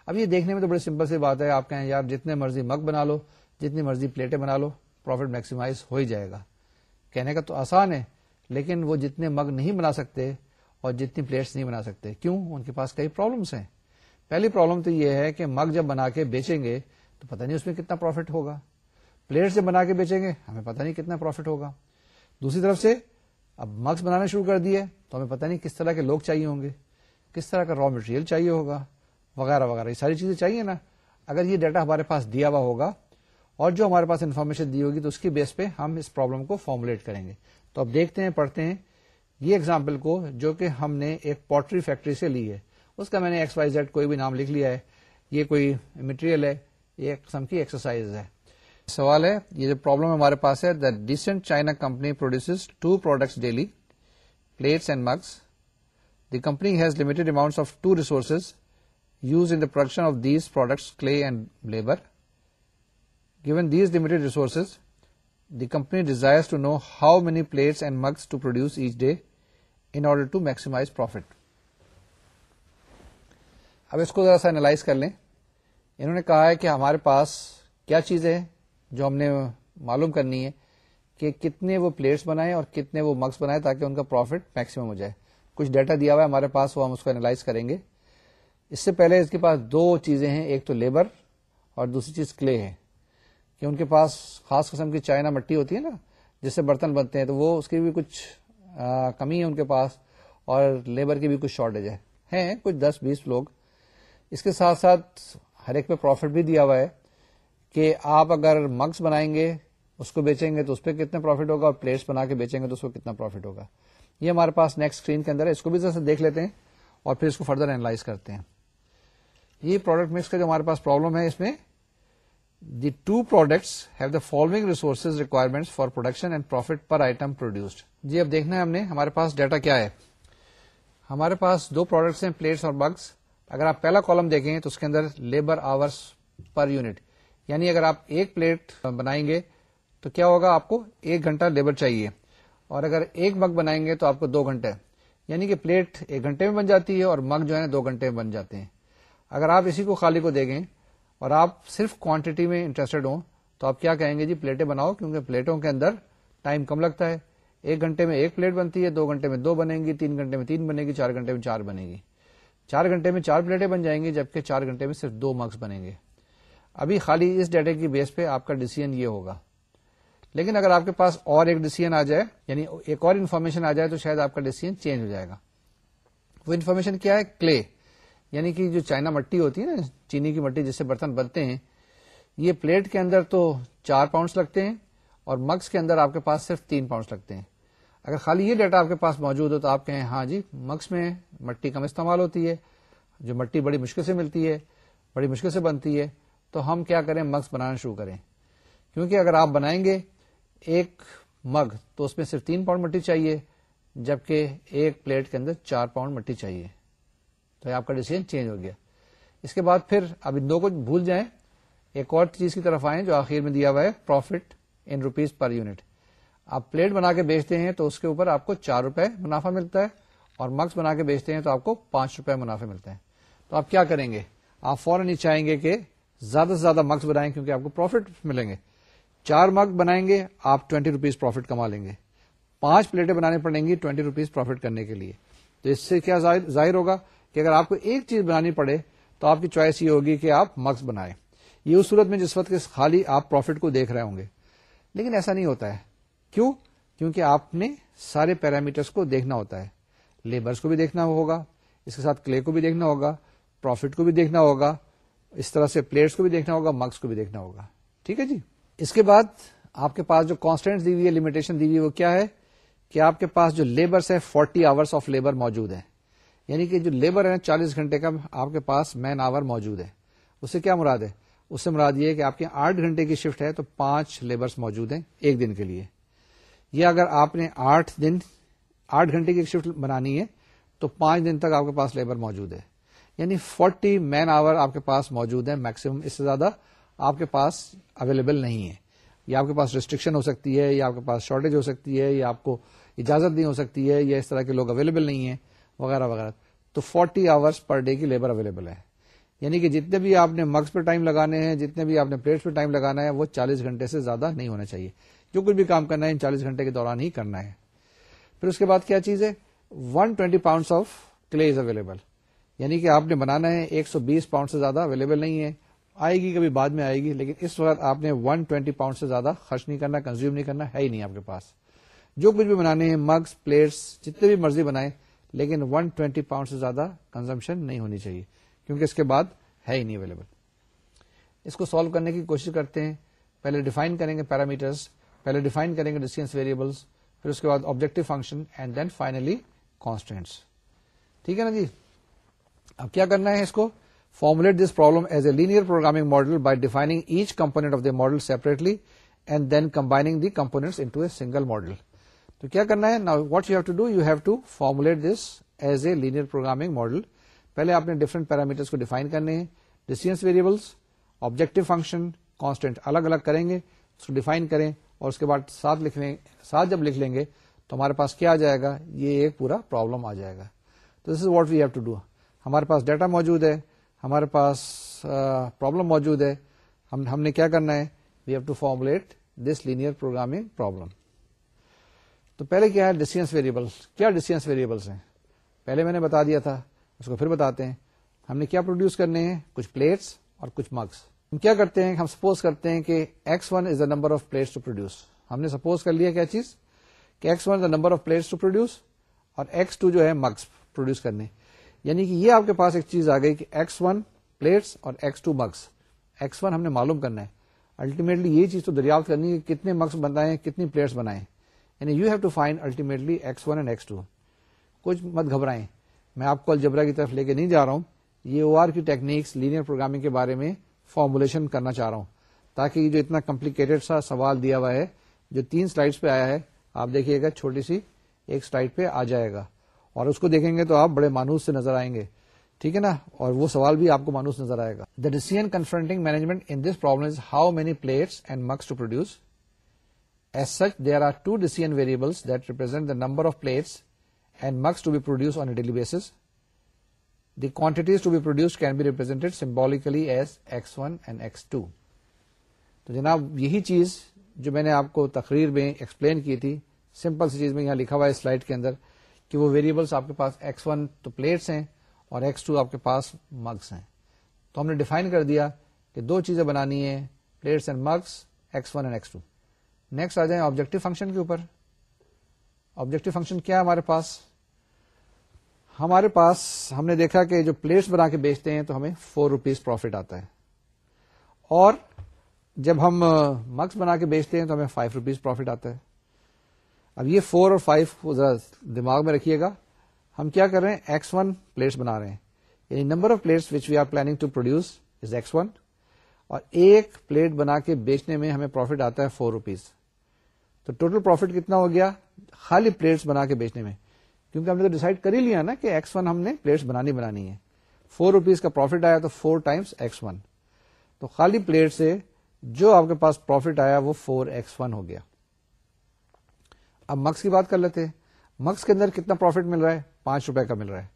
اب یہ دیکھنے میں تو بڑی سمپل سی بات ہے آپ کہیں یار جتنے مرضی مگ بنا لو جتنی مرضی پلیٹیں بنا لو پروفٹ میکسیمائز ہو ہی جائے گا کہنے کا تو آسان ہے لیکن وہ جتنے مگ نہیں بنا سکتے اور جتنی پلیٹس نہیں بنا سکتے کیوں ان کے پاس کئی پرابلمس ہیں پہلی پرابلم تو یہ ہے کہ مگ جب بنا کے بیچیں گے تو پتہ نہیں اس میں کتنا پروفٹ ہوگا پلیٹ سے بنا کے بیچیں گے ہمیں پتہ نہیں کتنا پروفٹ ہوگا دوسری طرف سے اب مگس بنانا شروع کر دیے تو ہمیں پتہ نہیں کس طرح کے لوگ چاہیے ہوں گے کس طرح کا را مٹیریل چاہیے ہوگا وغیرہ وغیرہ یہ ساری چیزیں چاہیے نا اگر یہ ڈیٹا ہمارے پاس دیا ہوا ہوگا اور جو ہمارے پاس انفارمیشن دی ہوگی تو اس کی بیس پہ ہم اس پرابلم کو فارمولیٹ کریں گے تو اب دیکھتے ہیں پڑھتے ہیں یہ ایگزامپل کو جو کہ ہم نے ایک پوٹری فیکٹری سے لی ہے اس کا میں نے ایکس وائی زیڈ کوئی بھی نام لکھ لیا ہے یہ کوئی مٹیریل ہے یہ قسم کی ایکسرسائز ہے سوال ہے یہ جو پرابلم ہمارے پاس ہے the recent China company produce two products daily plates and mugs the company has limited amounts of two resources use in the production of these products clay and labour given these limited resources the company desire to know how many plates and mugs to produce each day in order to maximise profit اب اس کو ذرا سا analyse کر لیں انہوں نے کہا ہے کہ ہمارے پاس کیا چیزیں ہیں جو ہم نے معلوم کرنی ہے کہ کتنے وہ پلیٹس بنائے اور کتنے وہ مگس بنائے تاکہ ان کا پروفٹ میکسیمم ہو جائے کچھ ڈیٹا دیا ہوا ہے ہمارے پاس وہ ہم اس کو اینالائز کریں گے اس سے پہلے اس کے پاس دو چیزیں ہیں ایک تو لیبر اور دوسری چیز کلے ہے کہ ان کے پاس خاص قسم کی چائنا مٹی ہوتی ہے نا جس سے برتن بنتے ہیں تو وہ اس کی بھی کچھ کمی ہے ان کے پاس اور لیبر کی بھی کچھ شارٹیج ہے ہیں کچھ دس بیس لوگ اس کے ساتھ ساتھ ہر ایک پہ پروفٹ بھی دیا ہوا ہے کہ آپ اگر مگس بنائیں گے اس کو بیچیں گے تو اس پہ کتنا پروفٹ ہوگا اور پلیٹس بنا کے بیچیں گے تو اس کو کتنا پروفٹ ہوگا یہ ہمارے پاس نیکسٹ اسکرین کے اندر ہے اس کو بھی ذرا دیکھ لیتے ہیں اور پھر اس کو فردر اینالائز کرتے ہیں یہ پروڈکٹ مکس کا جو ہمارے پاس پرابلم ہے اس میں the two products have the following resources requirements for production and profit per item produced جی اب دیکھنا ہے ہم نے ہمارے پاس ڈیٹا کیا ہے ہمارے پاس دو پروڈکٹس ہیں پلیٹس اور مگس اگر آپ پہلا کالم دیکھیں تو اس کے اندر لیبر آورس پر یونٹ یعنی اگر آپ ایک پلیٹ بنائیں گے تو کیا ہوگا آپ کو ایک گھنٹہ لیبر چاہیے اور اگر ایک مگ بنائیں گے تو آپ کو دو گھنٹے یعنی کہ پلیٹ ایک گھنٹے میں بن جاتی ہے اور مگ جو ہے دو گھنٹے میں بن جاتے ہیں اگر آپ اسی کو خالی کو دیکھیں اور آپ صرف کوانٹٹی میں انٹرسٹڈ ہوں تو آپ کیا کہیں گے جی پلیٹیں بناؤ کیونکہ پلیٹوں کے اندر ٹائم کم لگتا ہے ایک گھنٹے میں ایک پلیٹ بنتی ہے دو گھنٹے میں دو بنے گی تین گھنٹے میں تین بنے گی چار گھنٹے میں چار بنے گی چار گھنٹے میں چار پلیٹیں بن جائیں گے جبکہ چار گھنٹے میں صرف دو مارکس بنیں گے ابھی خالی اس ڈیٹے کی بیس پہ آپ کا ڈیسیزن یہ ہوگا لیکن اگر آپ کے پاس اور ایک ڈیسیزن آ جائے یعنی ایک اور انفارمیشن آ جائے تو شاید آپ کا ڈیسیزن چینج ہو جائے گا وہ انفارمیشن کیا ہے کلے یعنی کہ جو چائنا مٹی ہوتی ہے نا چینی کی مٹی جس سے برتن بنتے ہیں یہ پلیٹ کے اندر تو چار پاؤنڈس لگتے ہیں اور مگس کے اندر آپ کے پاس صرف تین پاؤنڈس لگتے ہیں اگر خالی یہ ڈیٹا آپ کے پاس موجود ہو تو آپ کہیں ہاں جی مکس میں مٹی کم استعمال ہوتی ہے جو مٹی بڑی مشکل سے ملتی ہے بڑی مشکل سے بنتی ہے تو ہم کیا کریں مگس بنانا شروع کریں کیونکہ اگر آپ بنائیں گے ایک مگ تو اس میں صرف تین پاؤنڈ مٹی چاہیے جبکہ ایک پلیٹ کے اندر چار پاؤنڈ مٹی چاہیے تو آپ کا ڈیسیزن چینج ہو گیا اس کے بعد پھر اب ان دو کو بھول جائیں ایک اور چیز کی طرف آئیں جو آخر میں دیا ہوا ہے profit in rupees per unit آپ پلیٹ بنا کے بیچتے ہیں تو اس کے اوپر آپ کو چار روپے منافع ملتا ہے اور مکس بنا کے بیچتے ہیں تو آپ کو پانچ روپے منافع ملتا ہے تو آپ کیا کریں گے آپ فوراً چاہیں گے کہ زیادہ سے زیادہ مکس بنائیں کیونکہ آپ کو پروفٹ ملیں گے چار مگ بنائیں گے آپ ٹوینٹی روپیز پروفٹ کما لیں گے پانچ پلیٹیں بنانی پڑیں گی ٹوینٹی روپیز پروفٹ کرنے کے لیے تو اس سے کیا ظاہر ہوگا کہ اگر آپ کو ایک چیز بنانی پڑے تو آپ کی چوائس یہ ہوگی کہ آپ مکس بنائیں یہ اس صورت میں جس وقت خالی آپ پروفٹ کو دیکھ رہے ہوں گے لیکن ایسا نہیں ہوتا ہے کیوں کیونکہ آپ نے سارے پیرامیٹرس کو دیکھنا ہوتا ہے لیبرس کو بھی دیکھنا ہوگا اس کے ساتھ کلے کو بھی دیکھنا ہوگا پروفٹ کو بھی دیکھنا ہوگا اس طرح سے پلیئرس کو بھی دیکھنا ہوگا مکس کو بھی دیکھنا ہوگا ٹھیک ہے جی اس کے بعد آپ کے پاس جو کانسٹینٹ دی ہوئی ہے لمیٹیشن دی ہے وہ کیا ہے کہ آپ کے پاس جو لیبرس ہے فورٹی آورس آف لیبر موجود ہے یعنی کہ جو لیبر ہے چالیس گھنٹے کا آپ کے پاس مین آور موجود ہے اس سے کیا مراد ہے اس سے مراد یہ ہے کہ آپ کے آٹھ گھنٹے کی شفٹ ہے تو پانچ لیبرس موجود ہیں ایک دن کے لیے اگر آپ نے آٹھ دن آٹھ گھنٹے کی شفٹ بنانی ہے تو پانچ دن تک آپ کے پاس لیبر موجود ہے یعنی فورٹی مین آور آپ کے پاس موجود ہے میکسیمم اس سے زیادہ آپ کے پاس اویلیبل نہیں ہے یا آپ کے پاس ریسٹرکشن ہو سکتی ہے یا آپ کے پاس شارٹیج ہو سکتی ہے یا آپ کو اجازت نہیں ہو سکتی ہے یا اس طرح کے لوگ اویلیبل نہیں ہیں وغیرہ وغیرہ تو فورٹی آورس پر ڈے کی لیبر اویلیبل ہے یعنی کہ جتنے بھی آپ نے مگز پہ ٹائم لگانے ہیں جتنے بھی آپ نے پلیٹس پہ ٹائم لگانا ہے وہ چالیس گھنٹے سے زیادہ نہیں ہونا چاہیے جو کچھ بھی کام کرنا ہے ان چالیس گھنٹے کے دوران ہی کرنا ہے پھر اس کے بعد کیا چیز ہے one twenty pounds of clay is available یعنی کہ آپ نے بنانا ہے ایک سو بیس پاؤنڈ سے زیادہ اویلیبل نہیں ہے آئے گی کبھی بعد میں آئے گی لیکن اس وقت آپ نے ون ٹوینٹی پاؤنڈ سے زیادہ خرچ نہیں کرنا کنزیوم نہیں کرنا ہے ہی نہیں آپ کے پاس جو کچھ بھی بنانے ہیں مگس پلیٹس جتنے بھی مرضی بنائیں لیکن ون ٹوینٹی پاؤنڈ سے زیادہ کنزمپشن نہیں ہونی چاہیے کیونکہ اس کے بعد ہے ہی نہیں اویلیبل اس کو سالو کرنے کی کوشش کرتے ہیں پہلے ڈیفائن کریں گے پیرامیٹرس پہلے ڈیفائن کریں گے ڈسٹینس ویریبلس پھر اس کے بعد objective function and then finally constants ٹھیک ہے نا جی اب کیا کرنا ہے اس کو formulate this problem as a linear programming model by defining each component of the model separately and then combining the components into a single model تو کیا کرنا ہے نا what you have to do you have to formulate this as a linear programming model پہلے آپ نے different parameters کو define کرنے ہیں distance variables objective function constant الگ الگ کریں گے اس کو ڈیفائن کریں اور اس کے بعد ساتھ لکھ لیں ساتھ جب لکھ لیں گے تو ہمارے پاس کیا آ جائے گا یہ ایک پورا پرابلم آ جائے گا تو this is what we have to do ہمارے پاس ڈیٹا موجود ہے ہمارے پاس پرابلم موجود ہے ہم نے کیا کرنا ہے we have to formulate this linear programming problem تو پہلے کیا ہے ڈسٹینس ویریبلس کیا ڈسٹینس ویریبلس ہیں پہلے میں نے بتا دیا تھا اس کو پھر بتاتے ہیں ہم نے کیا پروڈیوس کرنے ہیں کچھ پلیٹس اور کچھ مگس ہم کیا کرتے ہیں ہم سپوز کرتے ہیں کہ x one is the number of plates to produce ہم نے سپوز کر لیا کیا چیز کہ one is number of plates to produce اور ایکس ٹو جو ہے مگس پروڈیوس کرنے یعنی کہ یہ آپ کے پاس ایک چیز آ گئی کہ ایکس ون پلیٹس اور X two mugs X one ہم نے معلوم کرنا ہے الٹیمیٹلی یہ چیز تو دریافت کرنی ہے کتنے مکس بنائے کتنی پلیٹس بنائے یعنی you have to find ultimately x one and x two کچھ مت گھبرائیں میں آپ کو الجبرا کی طرف لے کے نہیں جا رہا ہوں یہ او آر کی ٹیکنیکس لینئر پروگرامنگ کے بارے میں فارمولیشن کرنا چاہ رہا ہوں تاکہ یہ جو اتنا کمپلیکیٹڈ سا سوال دیا ہوا ہے جو تین سلائڈس پہ آیا ہے آپ دیکھیے گا چھوٹی سی ایک سلائڈ پہ آ جائے گا اور اس کو دیکھیں گے تو آپ بڑے مانوس سے نظر آئیں گے ٹھیک ہے نا اور وہ سوال بھی آپ کو مانوس نظر آئے گا the decision confronting management in this problem is how many plates and mugs to produce as such there are two decision variables that represent the number of plates and mugs to be produce on a daily basis the quantities to be produce can be represented symbolically as x one and x two تو جناب یہی چیز جو میں نے آپ کو تقریر میں ایکسپلین کی تھی سمپل سی چیز میں یہاں لکھا ہوا ہے سلائڈ کے اندر کہ وہ ویریبلس آپ کے پاس ایکس ون پلیٹس ہیں اور ایکس ٹو آپ کے پاس مگس ہیں تو ہم نے ڈیفائن کر دیا کہ دو چیزیں بنانی ہیں plates and mugs x one and x two next آ جائیں آبجیکٹو فنکشن کے اوپر آبجیکٹو فنکشن کیا ہمارے پاس ہمارے پاس ہم نے دیکھا کہ جو پلیٹس بنا کے بیچتے ہیں تو ہمیں فور روپیز پروفٹ آتا ہے اور جب ہم مکس بنا کے بیچتے ہیں تو ہمیں فائیو روپیز پروفٹ آتا ہے اب یہ فور اور فائیو ذرا دماغ میں رکھیے گا ہم کیا کر رہے ہیں ایکس ون پلیٹس بنا رہے ہیں یعنی number of plates which we are planning to produce is x one اور ایک پلیٹ بنا کے بیچنے میں ہمیں پروفٹ آتا ہے فور روپیز تو ٹوٹل پروفٹ کتنا ہو گیا خالی پلیٹس بنا کے بیچنے میں کیونکہ ہم نے تو ڈیسائڈ کر ہی لیا نا ایکس ون ہم نے پلیٹس بنانی بنانی ہے فور روپیز کا پروفیٹ آیا تو فور ٹائمس ایکس تو خالی پلیٹ سے جو آپ کے پاس پروفٹ آیا وہ فور ایکس ون ہو گیا اب مکس کی بات کر لیتے مکس کے اندر کتنا پروفٹ مل رہا ہے پانچ روپے کا مل رہا ہے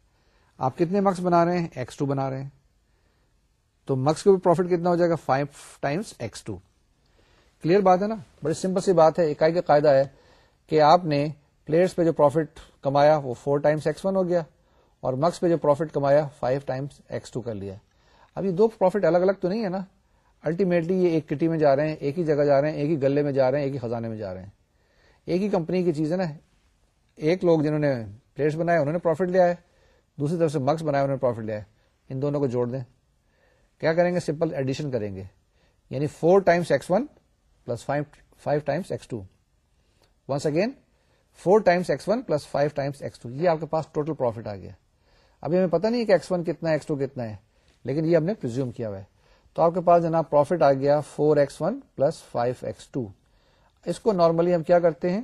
آپ کتنے مکس بنا رہے ہیں ایکس ٹو بنا رہے ہیں تو مکس کے پروفیٹ کتنا ہو جائے گا five times x two clear بات ہے نا بڑی سمپل سی بات ہے اکائی کا قاعدہ ہے کہ آپ نے پلیئرس پہ جو پروفٹ کمایا وہ فور ٹائمس ایکس ون ہو گیا اور مکس پہ جو پروفٹ کمایا فائیو ٹائمس ایکس ٹو کر لیا اب یہ دو پروفٹ الگ الگ تو نہیں ہے نا الٹیمیٹلی یہ ایک کٹی میں جا رہے ہیں ایک ہی جگہ جا رہے ہیں ایک ہی گلے میں جا رہے ہیں ایک ہی خزانے میں جا رہے ہیں ایک ہی کمپنی کی چیز ہے نا ایک لوگ جنہوں نے پلیئرس بنایا انہوں نے پروفٹ لیا ہے دوسری طرف سے مکس بنایا انہوں نے پروفٹ لیا ہے ان دونوں کو جوڑ دیں کیا کریں گے سمپل ایڈیشن کریں گے یعنی four times x one plus five times x two once again four times x one plus five times x two یہ آپ کے پاس ٹوٹل پروفٹ آ گیا ابھی ہمیں پتہ نہیں کہ ایکس ون کتنا ایکس ٹو کتنا ہے لیکن یہ ہم نے پرزیوم کیا ہوا ہے تو آپ کے پاس جناب پروفٹ آ گیا four x one plus five x two اس کو نارملی ہم کیا کرتے ہیں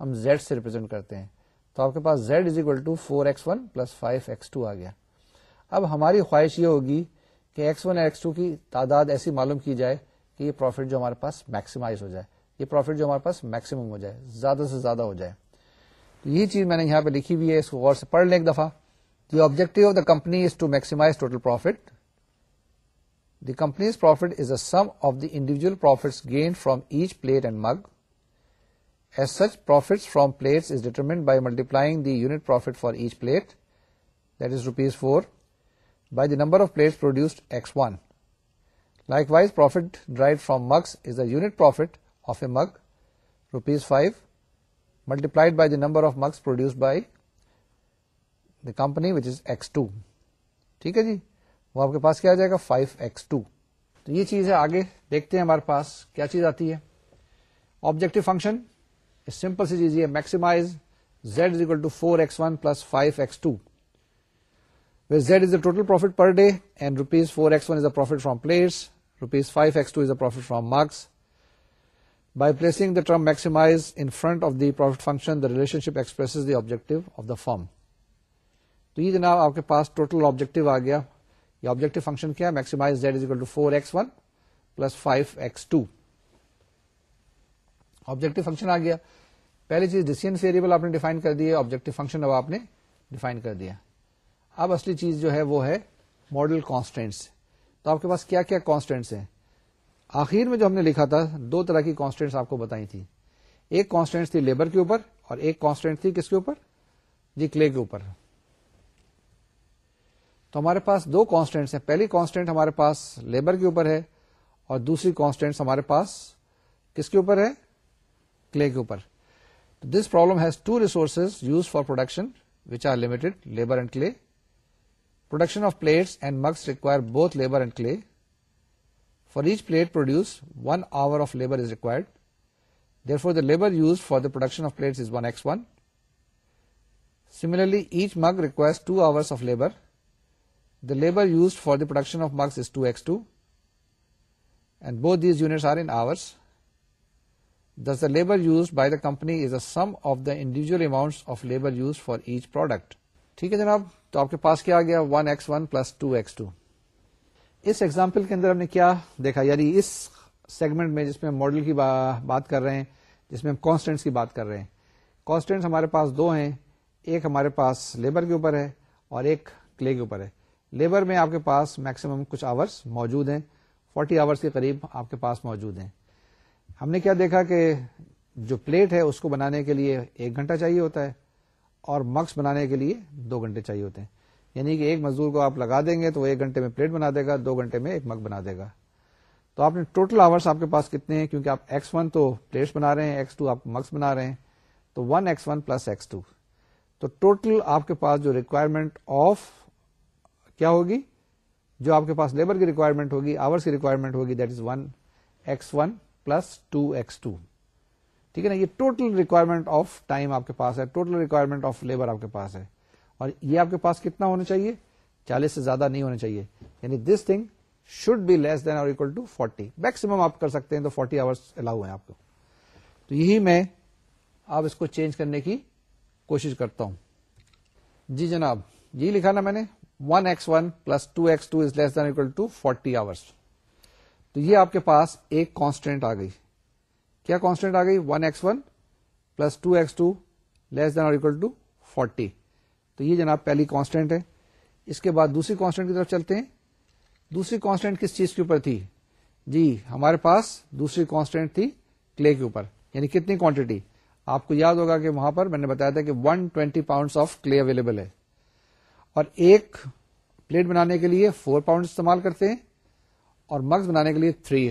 ہم زیڈ سے ریپرزینٹ کرتے ہیں تو آپ کے پاس Z is equal to four x one plus five x two آ گیا اب ہماری خواہش یہ ہوگی کہ ایکس ون ایکس ٹو کی تعداد ایسی معلوم کی جائے کہ یہ پروفیٹ جو ہمارے پاس میکسیمائز ہو جائے یہ پروفٹ جو ہمارے پاس میکسیمم ہو جائے زیادہ سے زیادہ ہو جائے تو یہ چیز میں نے یہاں پہ لکھی ہوئی ہے اس کو غور سے پڑھ لیں ایک دفعہ the objective of the company is to maximise total profit the company's profit is a sum of the individual the gain from each plate and mug as such profits from plate is determined by multi the unit profit for each plate that is rupees four by the number of plate produced x one likewise profit derived from mugs is the unit profit of a mug rupees five multiplied by the number of mugs produced by the company which is x two ٹھیک ہے جی وہ آپ کے پاس کیا آ جائے گا فائیو ایکس ٹو تو یہ چیز ہے آگے دیکھتے ہیں ہمارے پاس کیا چیز آتی ہے آبجیکٹو فنکشن سمپل سی چیز یہ maximise Z is equal to four x one plus five x two Z is the total profit per day and rupees four x one is uh profit from plates rupees five x two is profit from mugs by placing the term maximise in front of the profit function ship express the objective of the form تو یہ جناب آپ کے پاس total objective آ گیا یہ objective function کیا maximise is equal to four x one plus five x two objective function آ گیا پہلی چیز ڈسینس ویریبل آپ نے ڈیفائن کر دی آبجیکٹو فنکشن اب آپ نے ڈیفائن کر دیا اب اصلی چیز جو ہے وہ ہے ماڈل کانسٹینٹس تو آپ کے پاس کیا کیا کانسٹینٹس ہیں آخر میں جو ہم نے لکھا تھا دو طرح کی کانسٹینٹس آپ کو بتائی تھی ایک کانسٹینٹ تھی لیبر کے اوپر اور ایک کانسٹینٹ تھی کس کے اوپر جی کلے کے اوپر تو ہمارے پاس دو کانسٹینٹس ہیں پہلی کانسٹینٹ ہمارے پاس لیبر کے اوپر ہے اور دوسری کانسٹینٹس ہمارے پاس کس کے اوپر ہے کلے کے اوپر this problem has two resources use for production which are limited labour and clay production of plates and mugs require both labour and clay for each plate produce one hour of labour is required therefore the labour use for the production of plate is one x one similarly each mug requires two hour of labour the labour use for the production of mugs is two x two and both these units are in hours this the labour use by the company is a sum of the individual amount of labour use for each product ٹھیک ہے جناب تو آپ کے پاس کیا آ گیا one x one plus two x two اس ایگزامپل کے اندر ہم نے کیا دیکھا یعنی اس سیگمنٹ میں جس میں ماڈل کی بات کر رہے ہیں جس میں ہم کانسٹینٹس کی بات کر رہے ہیں کانسٹینٹس ہمارے پاس دو ہیں ایک ہمارے پاس لیبر کے اوپر ہے اور ایک کلے کے اوپر ہے لیبر میں آپ کے پاس میکسیمم کچھ آورس موجود ہیں فورٹی آورس کے قریب آپ کے پاس موجود ہیں ہم نے کیا دیکھا کہ جو پلیٹ ہے اس کو بنانے کے لیے ایک گھنٹہ چاہیے ہوتا ہے اور مکس بنانے کے لیے دو گھنٹے چاہیے ہوتے ہیں یعنی کہ ایک مزدور کو آپ لگا دیں گے تو وہ ایک گھنٹے میں پلیٹ بنا دے گا دو گھنٹے میں ایک مگ بنا دے گا تو آپ نے ٹوٹل آورس آپ کے پاس کتنے ہیں کیونکہ آپ ایکس ون تو پلیٹس بنا رہے ہیں ایکس ٹو آپ مگس بنا رہے ہیں تو one x one plus x two تو ٹوٹل آپ کے پاس جو ریکوائرمنٹ آف کیا ہوگی جو آپ کے پاس لیبر کی ریکوائرمنٹ ہوگی آورس کی ریکوائرمنٹ ہوگی that is one x one plus two x two ٹھیک ہے نا یہ ٹوٹل ریکوائرمنٹ آف ٹائم آپ کے پاس ہے ٹوٹل ریکوائرمنٹ آف لیبر آپ کے پاس ہے اور یہ آپ کے پاس کتنا ہونا چاہیے چالیس سے زیادہ نہیں ہونا چاہیے یعنی this thing should be less than اور میکسیمم آپ کر سکتے ہیں تو فورٹی آور یہی میں آپ اس کو چینج کرنے کی کوشش کرتا ہوں جی جناب یہی لکھا نا میں نے one x one plus two x two is less than equal to forty hours تو یہ آپ کے پاس ایک کانسٹینٹ آ گئی کیا کانسٹینٹ آ گئی one x one plus two x two less than اور اکول ٹو فورٹی تو یہ جناب پہلی کانسٹنٹ ہے اس کے بعد دوسری کانسٹنٹ کی طرف چلتے ہیں دوسری کانسٹنٹ کس چیز کے اوپر تھی جی ہمارے پاس دوسری کانسٹنٹ تھی کلے کے اوپر یعنی کتنی کوانٹٹی آپ کو یاد ہوگا کہ وہاں پر میں نے بتایا تھا کہ 120 twenty pound of clay available ہے اور ایک پلیٹ بنانے کے لیے 4 پاؤنڈ استعمال کرتے ہیں اور مکس بنانے کے لیے 3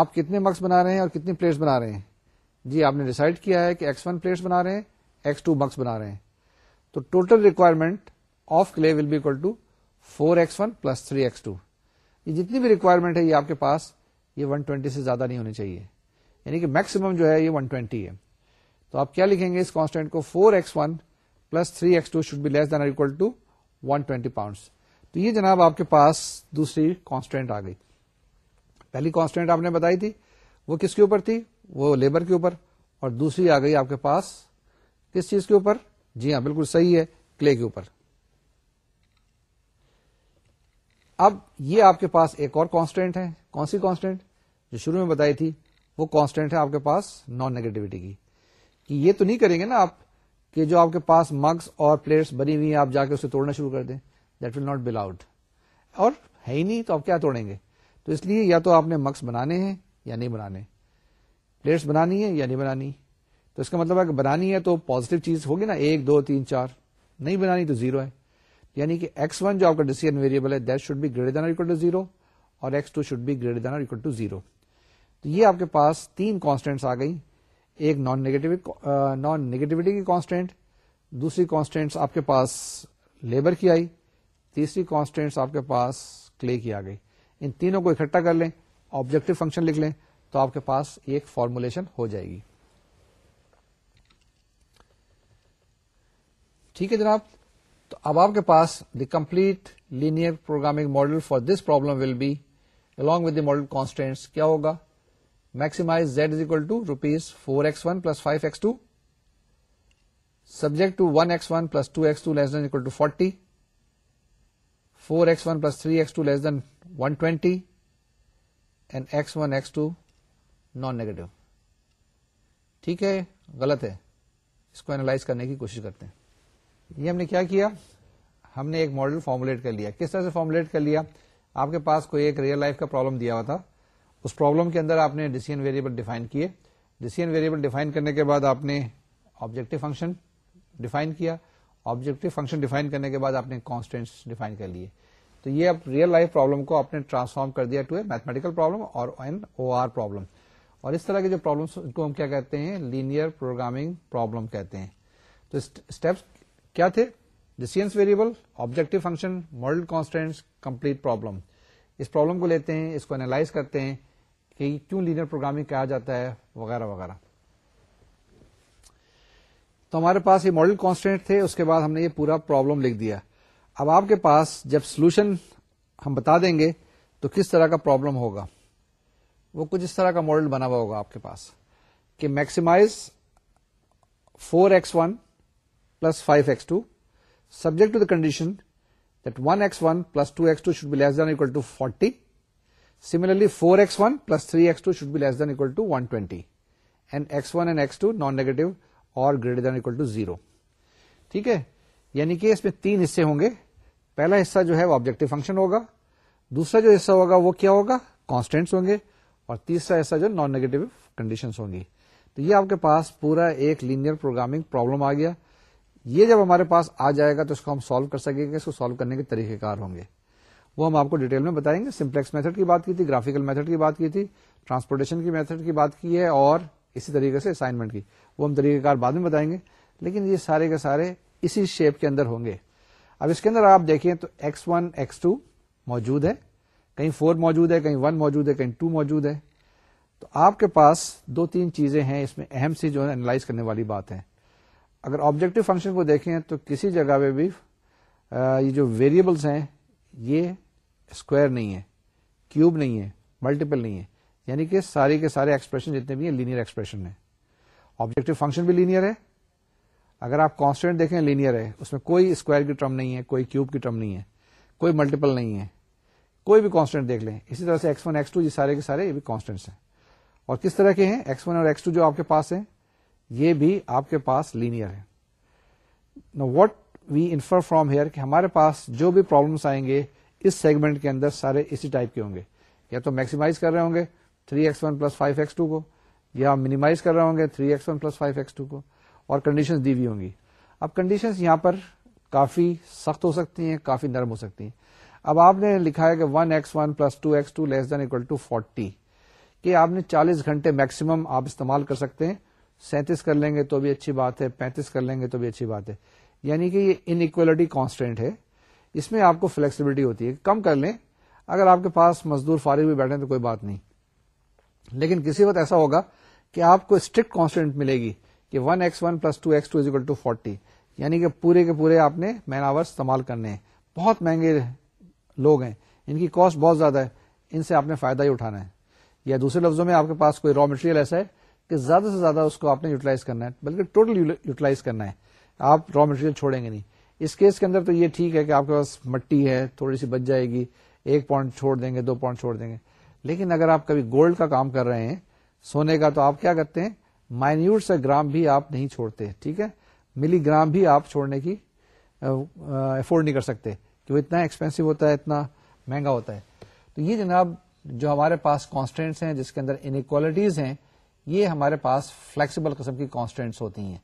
آپ کتنے مکس بنا رہے ہیں اور کتنی پلیٹس بنا رہے ہیں جی آپ نے ڈیسائڈ کیا ہے کہ ایکس ون پلیٹس بنا رہے ہیں ایکس ٹو مکس بنا رہے ہیں تو total requirement of clay will be equal to four x one plus three x two یہ جتنی بھی ریکوائرمنٹ ہے یہ آپ کے پاس یہ ون ٹوینٹی سے زیادہ نہیں ہونی چاہیے یعنی کہ میکسمم جو ہے یہ ون ٹوینٹی ہے تو آپ کیا لکھیں گے اس کانسٹینٹ کو four x one plus three x two should be less than equal to one twenty pounds تو یہ جناب آپ کے پاس دوسری کانسٹینٹ آ گئی پہلی کانسٹینٹ آپ نے بتائی تھی وہ کس کے اوپر تھی وہ لیبر کے اوپر اور دوسری آ گئی آپ کے پاس کس چیز کے اوپر جی ہاں بالکل صحیح ہے کلے کے اوپر اب یہ آپ کے پاس ایک اور کانسٹینٹ ہے کون سی کانسٹینٹ جو شروع میں بتائی تھی وہ کانسٹینٹ ہے آپ کے پاس نان نیگیٹوٹی کی کہ یہ تو نہیں کریں گے نا آپ کہ جو آپ کے پاس مگس اور پلیٹس بنی ہوئی ہیں آپ جا کے اسے توڑنا شروع کر دیں that will not bull out اور ہے ہی نہیں تو آپ کیا توڑیں گے تو اس لیے یا تو آپ نے مگس بنانے ہیں یا نہیں بنانے پلیٹس بنانی ہے یا نہیں بنانی اس کا مطلب ہے کہ بنانی ہے تو پوزیٹو چیز ہوگی نا ایک دو تین چار نہیں بنانی تو زیرو ہے یعنی کہ ایکس ون جو آپ کا ڈیسیزن ویریبل ہے دین اکول ٹو زیرو تو یہ آپ کے پاس تین کانسٹینٹس آ گئی ایک نان نیگیٹو نان نیگیٹوٹی کی کانسٹینٹ دوسری کانسٹینٹس آپ کے پاس لیبر کی آئی تیسری کانسٹینٹس آپ کے پاس کلے کی آ گئی ان تینوں کو اکٹھا کر لیں آبجیکٹو فنکشن لکھ لیں تو آپ کے پاس ایک فارمولیشن ہو جائے گی ٹھیک ہے جناب تو اب آپ کے پاس the complete linear programming model for this problem will be along with the model constraints کیا ہوگا maximise Z is equal to rupees four x one plus five x two subject to one x one plus two x two less than 120 to forty four x one plus three x two less than one twenty and x one x two non ٹھیک ہے غلط ہے اس کو analyse کرنے کی کوشش کرتے ہیں یہ ہم نے کیا کیا ہم نے ایک ماڈل فارمولیٹ کر لیا کس طرح سے فارمولیٹ کر لیا آپ کے پاس کوئی ایک ریئل لائف کا پرابلم دیا ہوا تھا اس پرابلم کے اندر آپ نے ڈیسی ویریبل ڈیفائن کیے ڈیسیئن ویریبل ڈیفائن کرنے کے بعد آپ نے آبجیکٹو فنکشن ڈیفائن کیا آبجیکٹو فنکشن ڈیفائن کرنے کے بعد آپ نے کانسٹینٹ ڈیفائن کر لیے تو یہ ریئل لائف پرابلم کو آپ نے ٹرانسفارم کر دیا to a mathematical problem or an O R problem اور اس طرح کے جو پرابلمس کو ہم کیا کہتے ہیں لینئر پروگرامنگ پرابلم کہتے ہیں تو اسٹیپس کیا تھے decision variable objective function model constraints complete problem اس پرابلم کو لیتے ہیں اس کو اینالائز کرتے ہیں کہ کیوں لینئر پروگرام کہا جاتا ہے وغیرہ وغیرہ تو ہمارے پاس یہ ماڈل کانسٹینٹ تھے اس کے بعد ہم نے یہ پورا پرابلم لکھ دیا اب آپ کے پاس جب سولوشن ہم بتا دیں گے تو کس طرح کا پرابلم ہوگا وہ کچھ اس طرح کا ماڈل بنا ہوا ہوگا آپ کے پاس کہ maximise four X one plus five X two subject to the condition اور than than equal to zero ٹھیک ہے یعنی کہ اس میں تین حصے ہوں گے پہلا حصہ جو ہے وہ آبجیکٹو فنکشن ہوگا دوسرا جو حصہ ہوگا وہ کیا ہوگا کانسٹینٹس ہوں گے اور تیسرا حصہ جو نان نیگیٹو کنڈیشن ہوں گی تو یہ آپ کے پاس پورا ایک لینئر پروگرامنگ پرابلم آ گیا یہ جب ہمارے پاس آ جائے گا تو اس کو ہم سالو کر سکیں گے اس کو سالو کرنے کے طریقہ کار ہوں گے وہ ہم آپ کو ڈیٹیل میں بتائیں گے سمپلیکس میتھڈ کی بات کی تھی گرافیکل میتھڈ کی بات کی تھی ٹرانسپورٹیشن کی میتھڈ کی بات کی ہے اور اسی طریقے سے اسائنمنٹ کی وہ ہم طریقہ کار بعد میں بتائیں گے لیکن یہ سارے کے سارے اسی شیپ کے اندر ہوں گے اب اس کے اندر آپ دیکھیں تو ایکس ون ایکس ٹو موجود ہے کہیں فور موجود ہے کہیں ون موجود ہے کہیں ٹو موجود ہے تو آپ کے پاس دو تین چیزیں ہیں اس میں اہم سی جو ہے انالائز کرنے والی بات ہے اگر آبجیکٹو فنکشن کو دیکھیں تو کسی جگہ پہ بھی یہ جو ویریبلس ہیں یہ اسکوائر نہیں ہے کیوب نہیں ہے ملٹیپل نہیں ہے یعنی کہ سارے کے سارے ایکسپریشن جتنے بھی ہیں لینئر ایکسپریشن ہیں آبجیکٹو فنکشن بھی لینئر ہے اگر آپ کانسٹینٹ دیکھیں لینئر ہے اس میں کوئی اسکوائر کی ٹرم نہیں ہے کوئی کیوب کی ٹرم نہیں ہے کوئی ملٹیپل نہیں ہے کوئی بھی کانسٹینٹ دیکھ لیں اسی طرح سے ایکس ون ایکس ٹو یہ سارے کے سارے یہ بھی کانسٹینٹس ہیں اور کس طرح کے ہیں ایکس ون اور ایکس ٹو جو آپ کے پاس ہیں یہ بھی آپ کے پاس لینئر ہے what we infer from here کہ ہمارے پاس جو بھی پرابلمس آئیں گے اس سیگمنٹ کے اندر سارے اسی ٹائپ کے ہوں گے یا تو میکسیمائز کر رہے ہوں گے 3x1 X one plus five X two کو یا منیمائز کر رہے ہوں گے 3x1 X one plus five X two کو اور کنڈیشنز دی ہوئی ہوں گی اب کنڈیشنز یہاں پر کافی سخت ہو سکتی ہیں کافی نرم ہو سکتی ہیں اب آپ نے لکھا ہے کہ 1x1 X one plus two X two less than equal to forty کہ آپ نے چالیس گھنٹے میکسیمم آپ استعمال کر سکتے ہیں سینتیس کر لیں گے تو بھی اچھی بات ہے پینتیس کر لیں گے تو بھی اچھی بات ہے یعنی کہ یہ انکویلٹی کانسٹینٹ ہے اس میں آپ کو فلیکسیبلٹی ہوتی ہے کم کر لیں اگر آپ کے پاس مزدور فارغ بھی بیٹھے تو کوئی بات نہیں لیکن کسی وقت ایسا ہوگا کہ آپ کو اسٹرکٹ کانسٹینٹ ملے گی کہ one X one plus two X two is equal to forty یعنی کہ پورے کے پورے آپ نے مین آور استعمال کرنے ہیں بہت مہنگے لوگ ہیں ان کی کاسٹ بہت زیادہ ہے ان سے آپ نے فائدہ ہی اٹھانا ہے یا دوسرے لفظوں میں آپ کے پاس کوئی را مٹیریل ایسا ہے کہ زیادہ سے زیادہ اس کو آپ نے یوٹیلائز کرنا ہے بلکہ ٹوٹل یوٹیلائز کرنا ہے آپ را مٹیریل چھوڑیں گے نہیں اس کیس کے اندر تو یہ ٹھیک ہے کہ آپ کے پاس مٹی ہے تھوڑی سی بچ جائے گی ایک پوائنٹ چھوڑ دیں گے دو پوائنٹ چھوڑ دیں گے لیکن اگر آپ کبھی گولڈ کا کام کر رہے ہیں سونے کا تو آپ کیا کرتے ہیں مائنیوٹ سے گرام بھی آپ نہیں چھوڑتے ٹھیک ہے ملی گرام بھی آپ چھوڑنے کی افورڈ نہیں کر سکتے کہ وہ اتنا ایکسپینسو ہوتا ہے اتنا مہنگا ہوتا ہے تو یہ جناب جو ہمارے پاس کانسٹینٹس ہیں جس کے اندر انکوالٹیز ہیں یہ ہمارے پاس فلیکسیبل قسم کی کانسٹینٹس ہوتی ہیں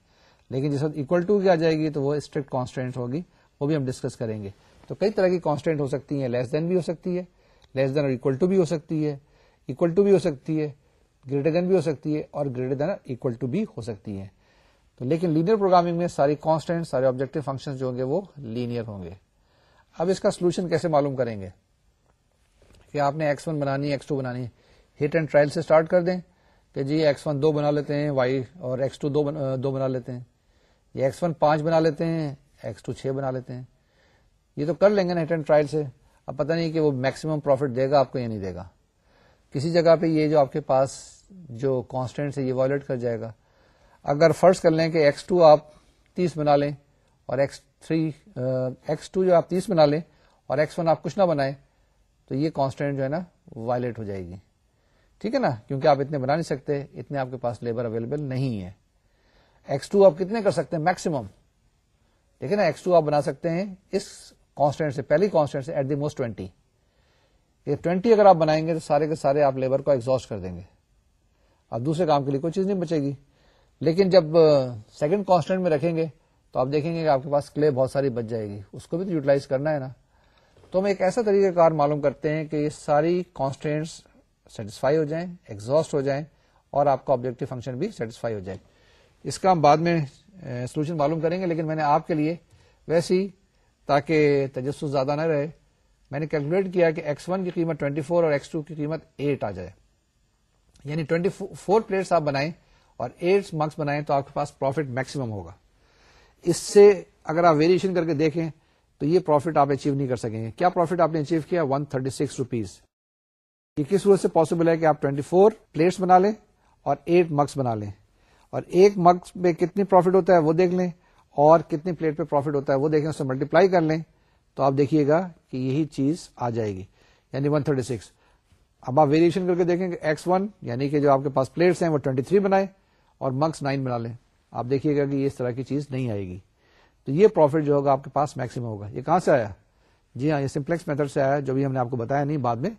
لیکن جس وقت اکول ٹو کی آ جائے گی تو وہ اسٹرکٹ کانسٹینٹ ہوگی وہ بھی ہم ڈسکس کریں گے تو کئی طرح کی کانسٹینٹ ہو سکتی ہیں لیس دین بھی ہو سکتی ہے لیس دین اور اکول ٹو بھی ہو سکتی ہے اکول ٹو بھی ہو سکتی ہے گریٹر دین بھی ہو سکتی ہے اور گریٹر دین اکول ٹو بھی ہو سکتی ہے تو لیکن لینئر پروگرامنگ میں ساری کانسٹینٹ سارے آبجیکٹو فنکشن جو ہوں گے وہ لینئر ہوں گے اب اس کا سولوشن کیسے معلوم کریں گے کہ آپ نے ایکس ون بنانی ہے ایکس ٹو بنانی ہے ہٹ اینڈ ٹرائل سے اسٹارٹ کر دیں کہ جی ایکس ون دو بنا لیتے ہیں وائی اور ایکس ٹو دو بنا لیتے ہیں یا ایکس ون پانچ بنا لیتے ہیں ایکس ٹو چھ بنا لیتے ہیں یہ تو کر لیں گے نا اینڈ ٹرائل سے اب پتہ نہیں کہ وہ میکسیمم پروفٹ دے گا آپ کو یا نہیں دے گا کسی جگہ پہ یہ جو آپ کے پاس جو کانسٹینٹ ہے یہ وائلٹ کر جائے گا اگر فرض کر لیں کہ ایکس ٹو آپ تیس بنا لیں اور ایکس تھری ایکس ٹو جو آپ تیس بنا لیں اور ایکس ون آپ کچھ نہ بنائیں تو یہ کانسٹینٹ جو ہے نا وائلٹ ہو جائے گی ٹھیک ہے نا کیونکہ آپ اتنے بنا نہیں سکتے اتنے آپ کے پاس لیبر اویلیبل نہیں ہے ایکس ٹو آپ کتنے کر سکتے ہیں میکسیمم دیکھیں نا ایکس ٹو آپ بنا سکتے ہیں اس کانسٹینٹ سے پہلی کانسٹینٹ سے ایٹ دی موسٹ ٹوینٹی یہ ٹوینٹی اگر آپ بنائیں گے تو سارے کے سارے آپ لیبر کو ایکزاسٹ کر دیں گے اب دوسرے کام کے لیے کوئی چیز نہیں بچے گی لیکن جب سیکنڈ کانسٹینٹ میں رکھیں گے تو آپ دیکھیں گے کہ آپ کے پاس کلے بہت ساری بچ جائے گی اس کو بھی تو یوٹیلائز کرنا ہے نا تو ہم ایک ایسا طریقہ کار معلوم کرتے ہیں کہ یہ ساری کانسٹینٹس سیٹسفائی ہو جائیں ایگزاسٹ ہو جائیں اور آپ کا آبجیکٹو فنکشن بھی سیٹسفائی ہو جائے اس کا ہم بعد میں سولوشن معلوم کریں گے لیکن میں نے آپ کے لیے ویسے تاکہ تجسس زیادہ نہ رہے میں نے کیلکولیٹ کیا کہ ایکس ون کی قیمت 24 اور ایکس ٹو کی قیمت 8 آ جائے یعنی 24 فور پلیٹس آپ بنائیں اور 8 مارکس بنائیں تو آپ کے پاس پروفٹ میکسیمم ہوگا اس سے اگر آپ ویریشن کر کے دیکھیں تو یہ پروفٹ آپ اچیو نہیں کر سکیں گے کیا پروفٹ آپ نے اچیو کیا 136 تھرٹی روپیز یہ کس صورت سے پاسبل ہے کہ آپ 24 فور پلیٹس بنا لیں اور 8 مکس بنا لیں اور ایک مکس میں کتنی پروفٹ ہوتا ہے وہ دیکھ لیں اور کتنی پلیٹ پہ پروفٹ ہوتا ہے وہ دیکھیں اسے ملٹیپلائی کر لیں تو آپ دیکھیے گا کہ یہی چیز آ جائے گی یعنی 136 تھرٹی سکس اب آپ ویریشن کر کے دیکھیں کہ ایکس ون یعنی کہ جو آپ کے پاس پلیٹس ہیں وہ 23 تھری بنائے اور مکس 9 بنا لیں آپ دیکھیے گا کہ یہ اس طرح کی چیز نہیں آئے گی تو یہ پروفٹ جو ہوگا آپ کے پاس میکسیمم ہوگا یہ کہاں سے آیا جی ہاں یہ سمپلیکس میتھڈ سے آیا جو بھی ہم نے آپ کو بتایا نہیں بعد میں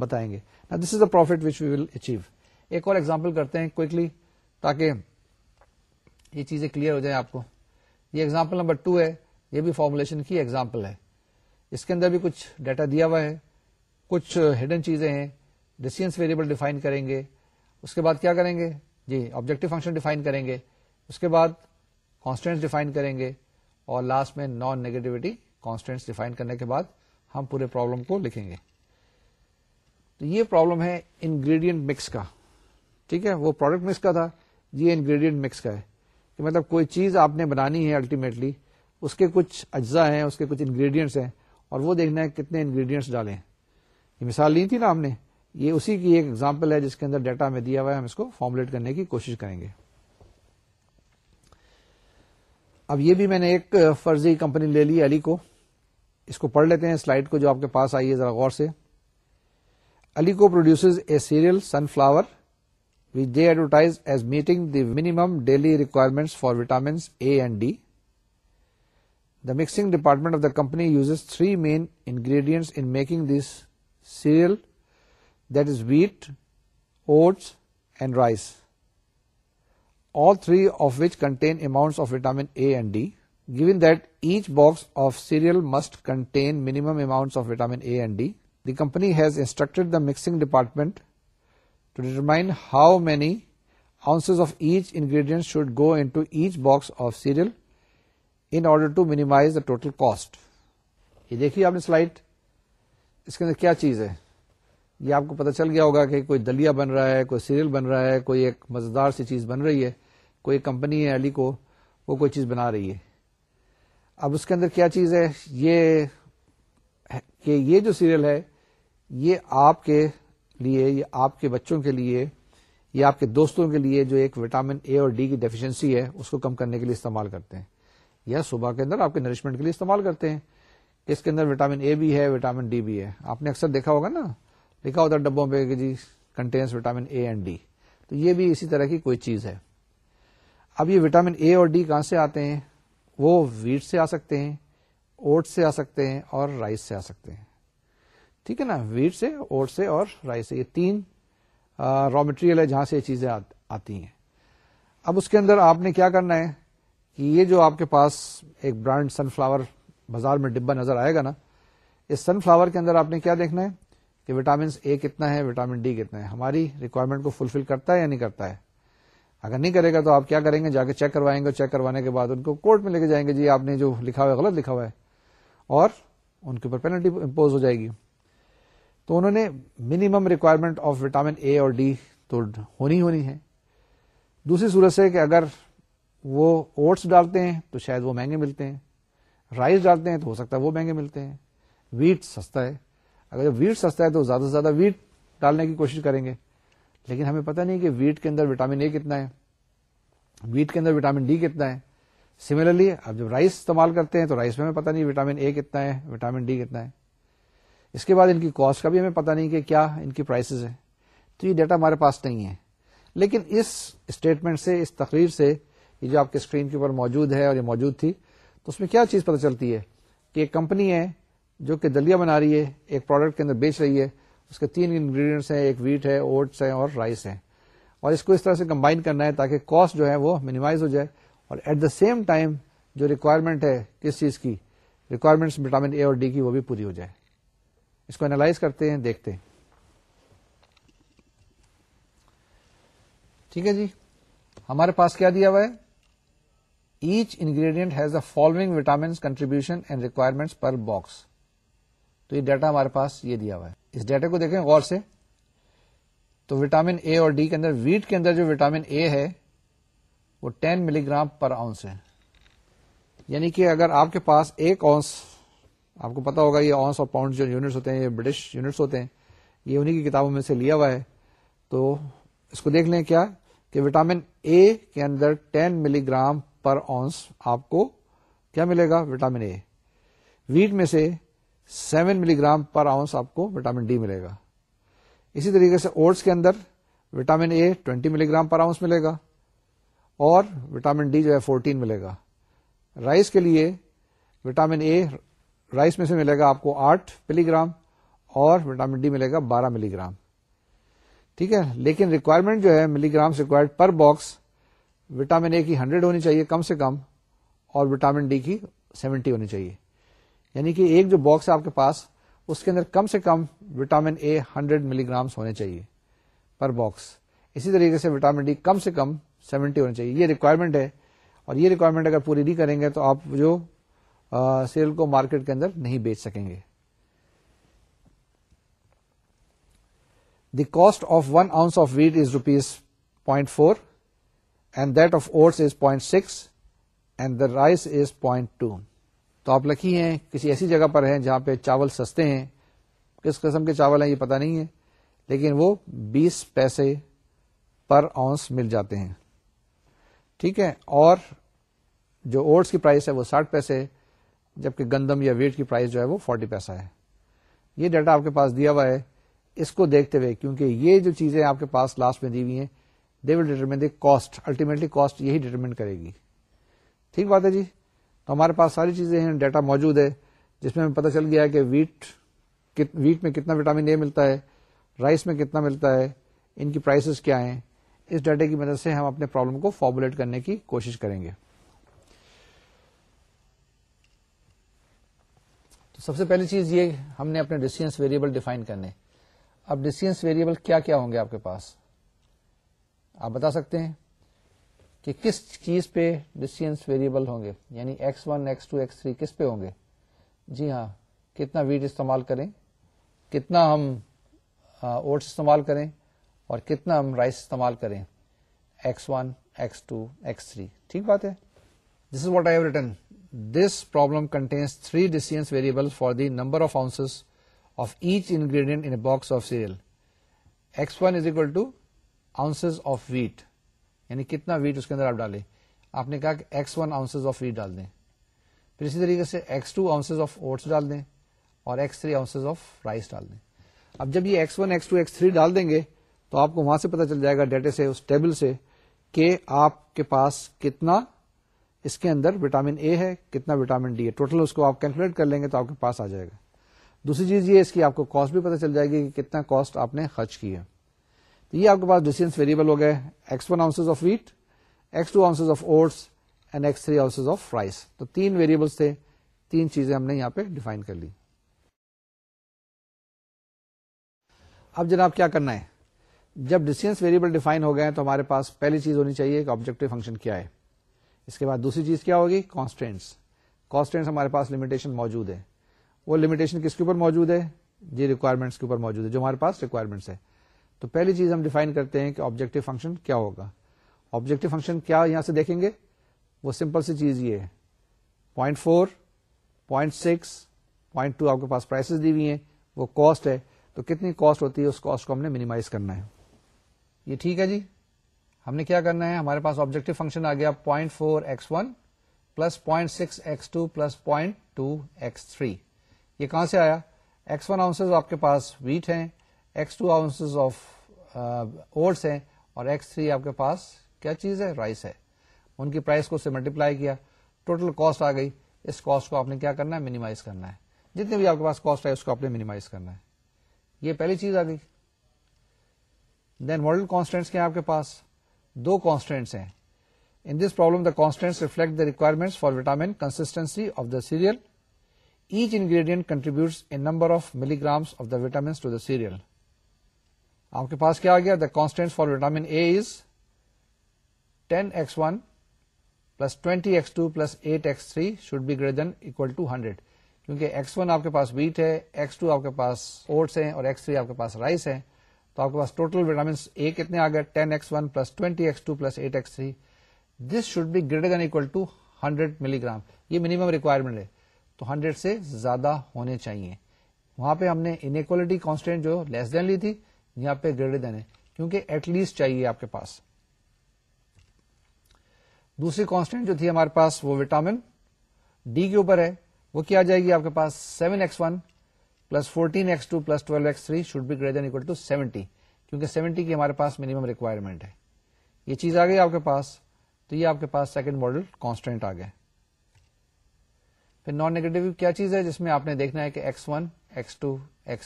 بتائیں گے this is a profit which we will achieve ایک اور ایگزامپل کرتے ہیں کوکلی تاکہ یہ چیزیں کلیئر ہو جائیں آپ کو یہ ایگزامپل نمبر ٹو ہے یہ بھی فارمولیشن کی ایگزامپل ہے اس کے اندر بھی کچھ ڈیٹا دیا ہوا ہے کچھ ہڈن چیزیں ہیں ڈسٹینس ویریبل ڈیفائن کریں گے اس کے بعد کیا کریں گے جی آبجیکٹو فنکشن ڈیفائن کریں گے اس کے بعد کانسٹینٹس ڈیفائن کریں گے اور لاسٹ میں نان نیگیٹوٹی کانسٹینٹس ڈیفائن کرنے کے بعد ہم پورے پرابلم کو لکھیں گے تو یہ پرابلم ہے انگریڈینٹ مکس کا ٹھیک ہے وہ پروڈکٹ مکس کا تھا یہ انگریڈینٹ مکس کا ہے کہ مطلب کوئی چیز آپ نے بنانی ہے الٹیمیٹلی اس کے کچھ اجزا ہیں اس کے کچھ انگریڈینٹس ہیں اور وہ دیکھنا ہے کتنے انگریڈینٹس ڈالیں یہ مثال لی تھی نا ہم نے یہ اسی کی ایک ایگزامپل ہے جس کے اندر ڈیٹا میں دیا ہوا ہے ہم اس کو فارمولیٹ کرنے کی کوشش کریں گے اب یہ بھی میں نے ایک فرضی کمپنی لے لی علی کو اس کو پڑھ لیتے ہیں سلائڈ کو جو آپ کے پاس آئی ہے ذرا غور سے Alico produces a cereal, sunflower, which they advertise as meeting the minimum daily requirements for vitamins A and D. The mixing department of the company uses three main ingredients in making this cereal, that is wheat, oats and rice, all three of which contain amounts of vitamin A and D. Given that each box of cereal must contain minimum amounts of vitamin A and D, company has instructed the mixing department to determine how many ounces of each ingredient should go into each box of cereal in order to minimise the total cost یہ دیکھیے آپ نے slide اس کے اندر کیا چیز ہے یہ آپ کو پتا چل گیا ہوگا کہ کوئی دلیا بن رہا ہے کوئی سیریل بن رہا ہے کوئی ایک مزیدار سی چیز بن رہی ہے کوئی کمپنی ہے علی کو وہ کوئی چیز بنا رہی ہے اب اس کے اندر کیا چیز ہے یہ کہ یہ جو سیریل ہے یہ آپ کے لیے یا آپ کے بچوں کے لیے یا آپ کے دوستوں کے لیے جو ایک وٹامن اے اور ڈی کی ڈیفیشنسی ہے اس کو کم کرنے کے لیے استعمال کرتے ہیں یا صبح کے اندر آپ کے نرشمنٹ کے لیے استعمال کرتے ہیں اس کے اندر وٹامن اے بھی ہے وٹامن ڈی بھی ہے آپ نے اکثر دیکھا ہوگا نا لکھا ہوتا ہے ڈبوں پہ جی contains vitamin A and D تو یہ بھی اسی طرح کی کوئی چیز ہے اب یہ وٹامن اے اور ڈی کہاں سے آتے ہیں وہ ویٹ سے آ سکتے ہیں اوٹ سے آ سکتے ہیں اور رائس سے آ سکتے ہیں ٹھیک ہے نا ویٹ سے اوٹ سے اور رائس یہ تین را مٹیریل ہے جہاں سے یہ چیزیں آتی ہیں اب اس کے اندر آپ نے کیا کرنا ہے کہ یہ جو آپ کے پاس ایک برانڈ سن فلاور بازار میں ڈبا نظر آئے گا نا اس سن فلاور کے اندر آپ نے کیا دیکھنا ہے کہ وٹامنس اے کتنا ہے وٹامن ڈی کتنا ہے ہماری ریکوائرمنٹ کو فلفل کرتا ہے یا نہیں کرتا ہے اگر نہیں کرے گا تو آپ کیا کریں گے جا کے چیک کروائیں گے چیک کروانے کے بعد ان کو کورٹ میں لے کے جائیں گے جی آپ نے جو لکھا ہوا ہے غلط لکھا ہوا ہے اور ان کے اوپر پینلٹی امپوز ہو جائے گی تو انہوں نے minimum requirement of vitamin A اور ڈی تو ہونی ہونی ہے دوسری صورت سے کہ اگر وہ اوٹس ڈالتے ہیں تو شاید وہ مہنگے ملتے ہیں رائس ڈالتے ہیں تو ہو سکتا ہے وہ مہنگے ملتے ہیں ویٹ سستا ہے اگر ویٹ سستا ہے تو زیادہ سے زیادہ ویٹ ڈالنے کی کوشش کریں گے لیکن ہمیں پتہ نہیں کہ ویٹ کے اندر وٹامن اے کتنا ہے ویٹ کے اندر وٹامن ڈی کتنا ہے سملرلی اب جب رائس استعمال کرتے ہیں تو رائس میں ہمیں پتہ نہیں وٹامن اے کتنا ہے وٹامن ڈی کتنا ہے اس کے بعد ان کی کاسٹ کا بھی ہمیں پتا نہیں کہ کیا ان کی پرائسز ہیں تو یہ ڈیٹا ہمارے پاس نہیں ہے لیکن اس اسٹیٹمنٹ سے اس تقریر سے یہ جو آپ کے اسکرین کے اوپر موجود ہے اور یہ موجود تھی تو اس میں کیا چیز پتہ چلتی ہے کہ ایک کمپنی ہے جو کہ دلیا بنا رہی ہے ایک پروڈکٹ کے اندر بیچ رہی ہے اس کے تین انگریڈینٹس ہیں ایک ویٹ ہے اوٹس ہیں اور رائس ہیں اور اس کو اس طرح سے کمبائن کرنا ہے تاکہ کاسٹ جو ہے وہ منیمائز ہو جائے اور ایٹ دا سیم ٹائم جو ریکوائرمنٹ ہے کس چیز کی ریکوائرمنٹس وٹامن اے اور ڈی کی وہ بھی پوری ہو جائے اس کو اینالائز کرتے ہیں دیکھتے ہیں ٹھیک ہے جی ہمارے پاس کیا دیا ہوا ہے each ingredient has the following contribution and requirement per box تو یہ ڈیٹا ہمارے پاس یہ دیا ہوا ہے اس ڈیٹا کو دیکھیں غور سے تو وٹامن اے اور ڈی کے اندر ویٹ کے اندر جو وٹامن اے ہے وہ ٹین ملی گرام پر آؤنس ہے یعنی کہ اگر آپ کے پاس ایک آنس آپ کو پتا ہوگا یہ آنس آف پاؤنڈ جو یونٹس ہوتے ہیں یہ برٹش یونٹس ہوتے ہیں یہ انہیں کی کتابوں میں سے لیا ہوا ہے تو اس کو دیکھ لیں کیا کہ وٹامن اے کے اندر ملی گرام پر آنس آپ کو کیا ملے گا وٹامن اے ویٹ میں سے seven milligram per ounce آپ کو وٹامن ڈی ملے گا اسی طریقے سے اوٹس کے اندر vitamin A twenty milligram per ounce ملے گا اور وٹامن ڈی جو ہے فورٹین ملے گا رائس کے لیے وٹامن اے رائس میں سے ملے گا آپ کو آٹھ ملی گرام اور وٹامن ڈی ملے گا بارہ ملی گرام ٹھیک ہے لیکن ریکوائرمنٹ جو ہے milligram required per box vitamin A کی ہنڈریڈ ہونی چاہیے کم سے کم اور وٹامن ڈی کی سیونٹی ہونی چاہیے یعنی کہ ایک جو باکس ہے آپ کے پاس اس کے اندر کم سے کم vitamin A hundred milligrams ہونے چاہیے پر باکس اسی طریقے سے وٹامن ڈی کم سے کم سیونٹی ہونی چاہیے یہ ریکوائرمنٹ ہے اور یہ ریکوائرمنٹ اگر پوری نہیں کریں گے تو آپ جو سیل کو مارکیٹ کے اندر نہیں بیچ سکیں گے the cost of one ounce of wheat is rupees point four and that of oats is point six and the rice is point two تو آپ لکھی ہیں کسی ایسی جگہ پر ہیں جہاں پہ چاول سستے ہیں کس قسم کے چاول ہیں یہ پتا نہیں ہے لیکن وہ بیس پیسے پر آنس مل جاتے ہیں ٹھیک ہے اور جو اوٹس کی پرائس ہے وہ ساٹھ پیسے جبکہ گندم یا ویٹ کی پرائز جو ہے وہ فورٹی پیسہ ہے یہ ڈیٹا آپ کے پاس دیا ہوا ہے اس کو دیکھتے ہوئے کیونکہ یہ جو چیزیں آپ کے پاس لاسٹ میں دی ہوئی ہیں they will determine the cost ultimately cost یہی ڈیٹرمنٹ کرے گی ٹھیک بات ہے جی تو ہمارے پاس ساری چیزیں ہیں ڈیٹا موجود ہے جس میں ہمیں پتہ چل گیا ہے کہ ویٹ ویٹ میں کتنا وٹامن اے ملتا ہے رائس میں کتنا ملتا ہے ان کی پرائسز کیا ہیں اس ڈیٹا کی مدد سے ہم اپنے پرابلم کو فارمولیٹ کرنے کی کوشش کریں گے تو سب سے پہلی چیز یہ ہم نے اپنے ڈسٹینس ویریبل ڈیفائن کرنے اب ڈسٹینس ویریبل کیا کیا ہوں گے آپ کے پاس آپ بتا سکتے ہیں کہ کس چیز پہ ڈسٹینس ویریبل ہوں گے یعنی X one X two X three کس پہ ہوں گے جی ہاں کتنا ویٹ استعمال کریں کتنا ہم اوٹس استعمال کریں اور کتنا ہم رائس استعمال کریں X one X two X three ٹھیک بات ہے this is what I return for the number of ounce of each ingredient cell one to ounce of wheat یعنی کتنا ویٹ آپ ڈالیں آپ نے کہا کہ X one ounces of wheat ڈال دیں پھر اسی طریقے سے ڈال دیں اور X three ounces of rice ڈال دیں اب جب یہ X one X two X three ڈال دیں گے تو آپ کو وہاں سے پتا چل جائے گا ڈیٹے سے اس ٹیبل سے کہ آپ کے پاس کتنا اس کے اندر وٹامن اے ہے کتنا وٹامن ڈی ہے ٹوٹل اس کو آپ کیلکولیٹ کر لیں گے تو آپ کے پاس آ جائے گا دوسری چیز یہ اس کی آپ کو کاسٹ بھی پتا چل جائے گی کہ کتنا کاسٹ آپ نے خرچ کیا ہے تو یہ آپ کے پاس ڈسٹینس ویریبل ہو گئے X one ounce of wheat X two ounce of oats and X three ounce of rice تو تین ویریبلس تھے تین چیزیں ہم نے یہاں پہ ڈیفائن کر لی اب جناب کیا کرنا ہے جب ڈسٹینس ویریبل ڈیفائن ہو گئے تو ہمارے پاس پہلی چیز ہونی چاہیے کہ آبجیکٹو فنکشن کیا ہے اس کے بعد دوسری چیز کیا ہوگی کانسٹینٹس کانسٹینٹس ہمارے پاس لمیٹیشن موجود ہے وہ لمیٹیشن کس کے اوپر موجود ہے جی ریکوائرمنٹس کے اوپر موجود ہے جو ہمارے پاس ریکوائرمنٹس ہے تو پہلی چیز ہم ڈیفائن کرتے ہیں کہ آبجیکٹو فنکشن کیا ہوگا آبجیکٹو فنکشن کیا یہاں سے دیکھیں گے وہ سمپل سی چیز یہ ہے point four point six point two آپ کے پاس پرائسز دی ہوئی ہیں وہ کاسٹ ہے تو کتنی کاسٹ ہوتی ہے اس کاسٹ کو ہم نے مینیمائز کرنا ہے یہ ٹھیک ہے جی ہم نے کیا کرنا ہے ہمارے پاس آبجیکٹو فنکشن آ گیا point four X one plus point six X X two two plus point three یہ کہاں سے آیا ایکس ون آؤنس آپ کے پاس ویٹ ہیں X two ounce of oats ہیں اور ایکس تھری آپ کے پاس کیا چیز ہے رائس ہے ان کی پرائز کو اسے سے کیا ٹوٹل کاسٹ آ گئی اس کاسٹ کو آپ نے کیا کرنا ہے منیمائز کرنا ہے جتنے بھی آپ کے پاس کاسٹ ہے اس کو آپ نے منیمائز کرنا ہے یہ پہلی چیز آ گئی دین ماڈل کانسٹینٹس کیا آپ کے پاس دو کانسٹینٹس ہیں in this problem the constraints reflect the requirements for vitamin consistency of the cereal each ingredient contributes in number of milligrams of the vitamins to the cereal آپ کے پاس کیا آ گیا the constraint for vitamin A is ten X one plus twenty X two plus eight X three should be than equal to hundred کیونکہ X one آپ کے پاس ویٹ ہے ایکس ٹو آپ کے پاس اوٹس ہیں اور ایکس تھری آپ کے پاس رائس ہیں تو آپ کے پاس ٹوٹل وٹامنس اے کتنے آ گئے ten x one plus twenty x two plus eight x three this should be greater than equal to hundred milligram یہ منیمم ریکوائرمنٹ ہے تو ہنڈریڈ سے زیادہ ہونے چاہیے وہاں پہ ہم نے انکوالٹی کانسٹینٹ جو لیس دین لی تھی یہاں پہ گریٹر دین ہے کیونکہ ایٹ لیسٹ چاہیے آپ کے پاس دوسری کانسٹینٹ جو تھی ہمارے پاس وہ وٹامن ڈی کے اوپر ہے وہ کیا جائے گی آپ کے پاس seven X one plus fourteen X two plus twelve X three should be greater equal to seventy کیونکہ سیونٹی کی ہمارے پاس منیمم ریکوائرمنٹ ہے یہ چیز آ گئی آپ کے پاس تو یہ آپ کے پاس سیکنڈ ماڈل کانسٹنٹ آ گیا پھر نان نیگیٹو کیا چیز ہے جس میں آپ نے دیکھنا ہے کہ X X X one two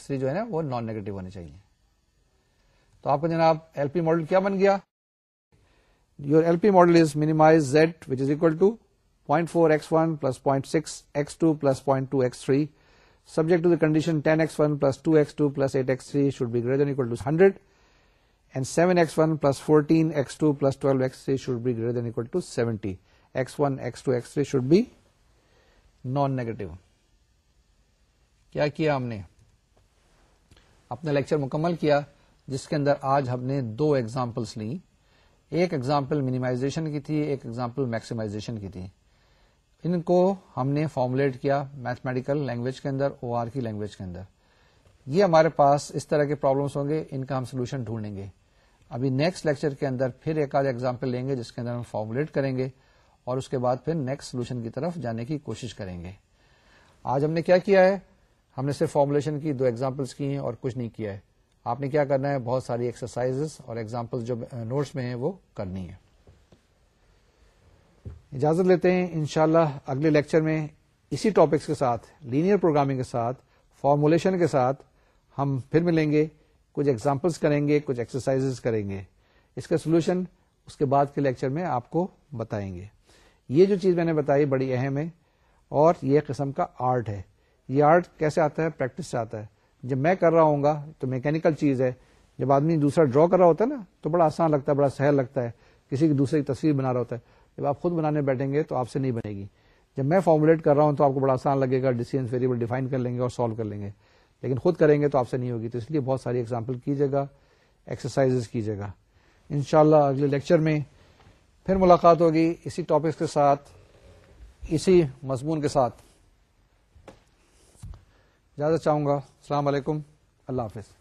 three جو ہے نا وہ نان نیگیٹو ہونے چاہیے تو آپ کا جناب ایل پی ماڈل کیا بن گیا your L P model is minimise Z which is equal to point four X one plus point six X two plus point two X three subject to the condition 10x1 plus 2x2 plus 8x3 should be greater than or equal to 100 and 7x1 plus 14x2 plus 12x3 should be greater than or equal to 70 x1 x2 x3 should be non negative کیا کیا ہم نے اپنا lecture مکمل کیا جس کے اندر آج ہم نے دو ایگزامپلس لی ایک ایگزامپل مینیمائزیشن کی تھی ایک ایگزامپل میکسیمائزیشن کی تھی ان کو ہم نے فارمولیٹ کیا میتھمیٹیکل لینگویج کے اندر او آر کی لینگویج کے اندر یہ ہمارے پاس اس طرح کے پرابلمس ہوں گے ان کا ہم سولوشن ڈھونڈیں گے ابھی نیکسٹ لیکچر کے اندر پھر ایک آدھ ایگزامپل لیں گے جس کے اندر ہم فارمولیٹ کریں گے اور اس کے بعد پھر نیکسٹ سولوشن کی طرف جانے کی کوشش کریں گے آج ہم نے کیا کیا ہے ہم نے صرف فارمولیشن کی دو ایگزامپلس کی ہیں اور کچھ نہیں کیا ہے آپ نے کیا کرنا ہے بہت ساری ایکسرسائز اور ایگزامپل جو نوٹس میں ہیں وہ کرنی ہے اجازت لیتے ہیں انشاءاللہ اگلے لیکچر میں اسی ٹاپکس کے ساتھ لینئر پروگرامنگ کے ساتھ فارمولیشن کے ساتھ ہم پھر ملیں گے کچھ ایگزامپلس کریں گے کچھ ایکسرسائز کریں گے اس کا سولوشن اس کے بعد کے لیکچر میں آپ کو بتائیں گے یہ جو چیز میں نے بتائی بڑی اہم ہے اور یہ قسم کا آرٹ ہے یہ آرٹ کیسے آتا ہے پریکٹس سے آتا ہے جب میں کر رہا ہوں گا تو میکینکل چیز ہے جب آدمی دوسرا ڈرا کر رہا ہوتا ہے نا تو بڑا آسان لگتا ہے بڑا سہل لگتا ہے کسی کی دوسرے کی تصویر بنا رہا ہوتا ہے جب آپ خود بنانے بیٹھیں گے تو آپ سے نہیں بنے گی جب میں فارمولیٹ کر رہا ہوں تو آپ کو بڑا آسان لگے گا ویریبل ڈیفائن کر لیں گے اور سالو کر لیں گے لیکن خود کریں گے تو آپ سے نہیں ہوگی تو اس لیے بہت ساری ایگزامپل کیجیے گا ایکسرسائز کیجیے گا ان شاء اللہ اگلے لیکچر میں پھر ملاقات ہوگی اسی ٹاپکس کے ساتھ اسی مضمون کے ساتھ اجازت چاہوں گا السلام علیکم اللہ حافظ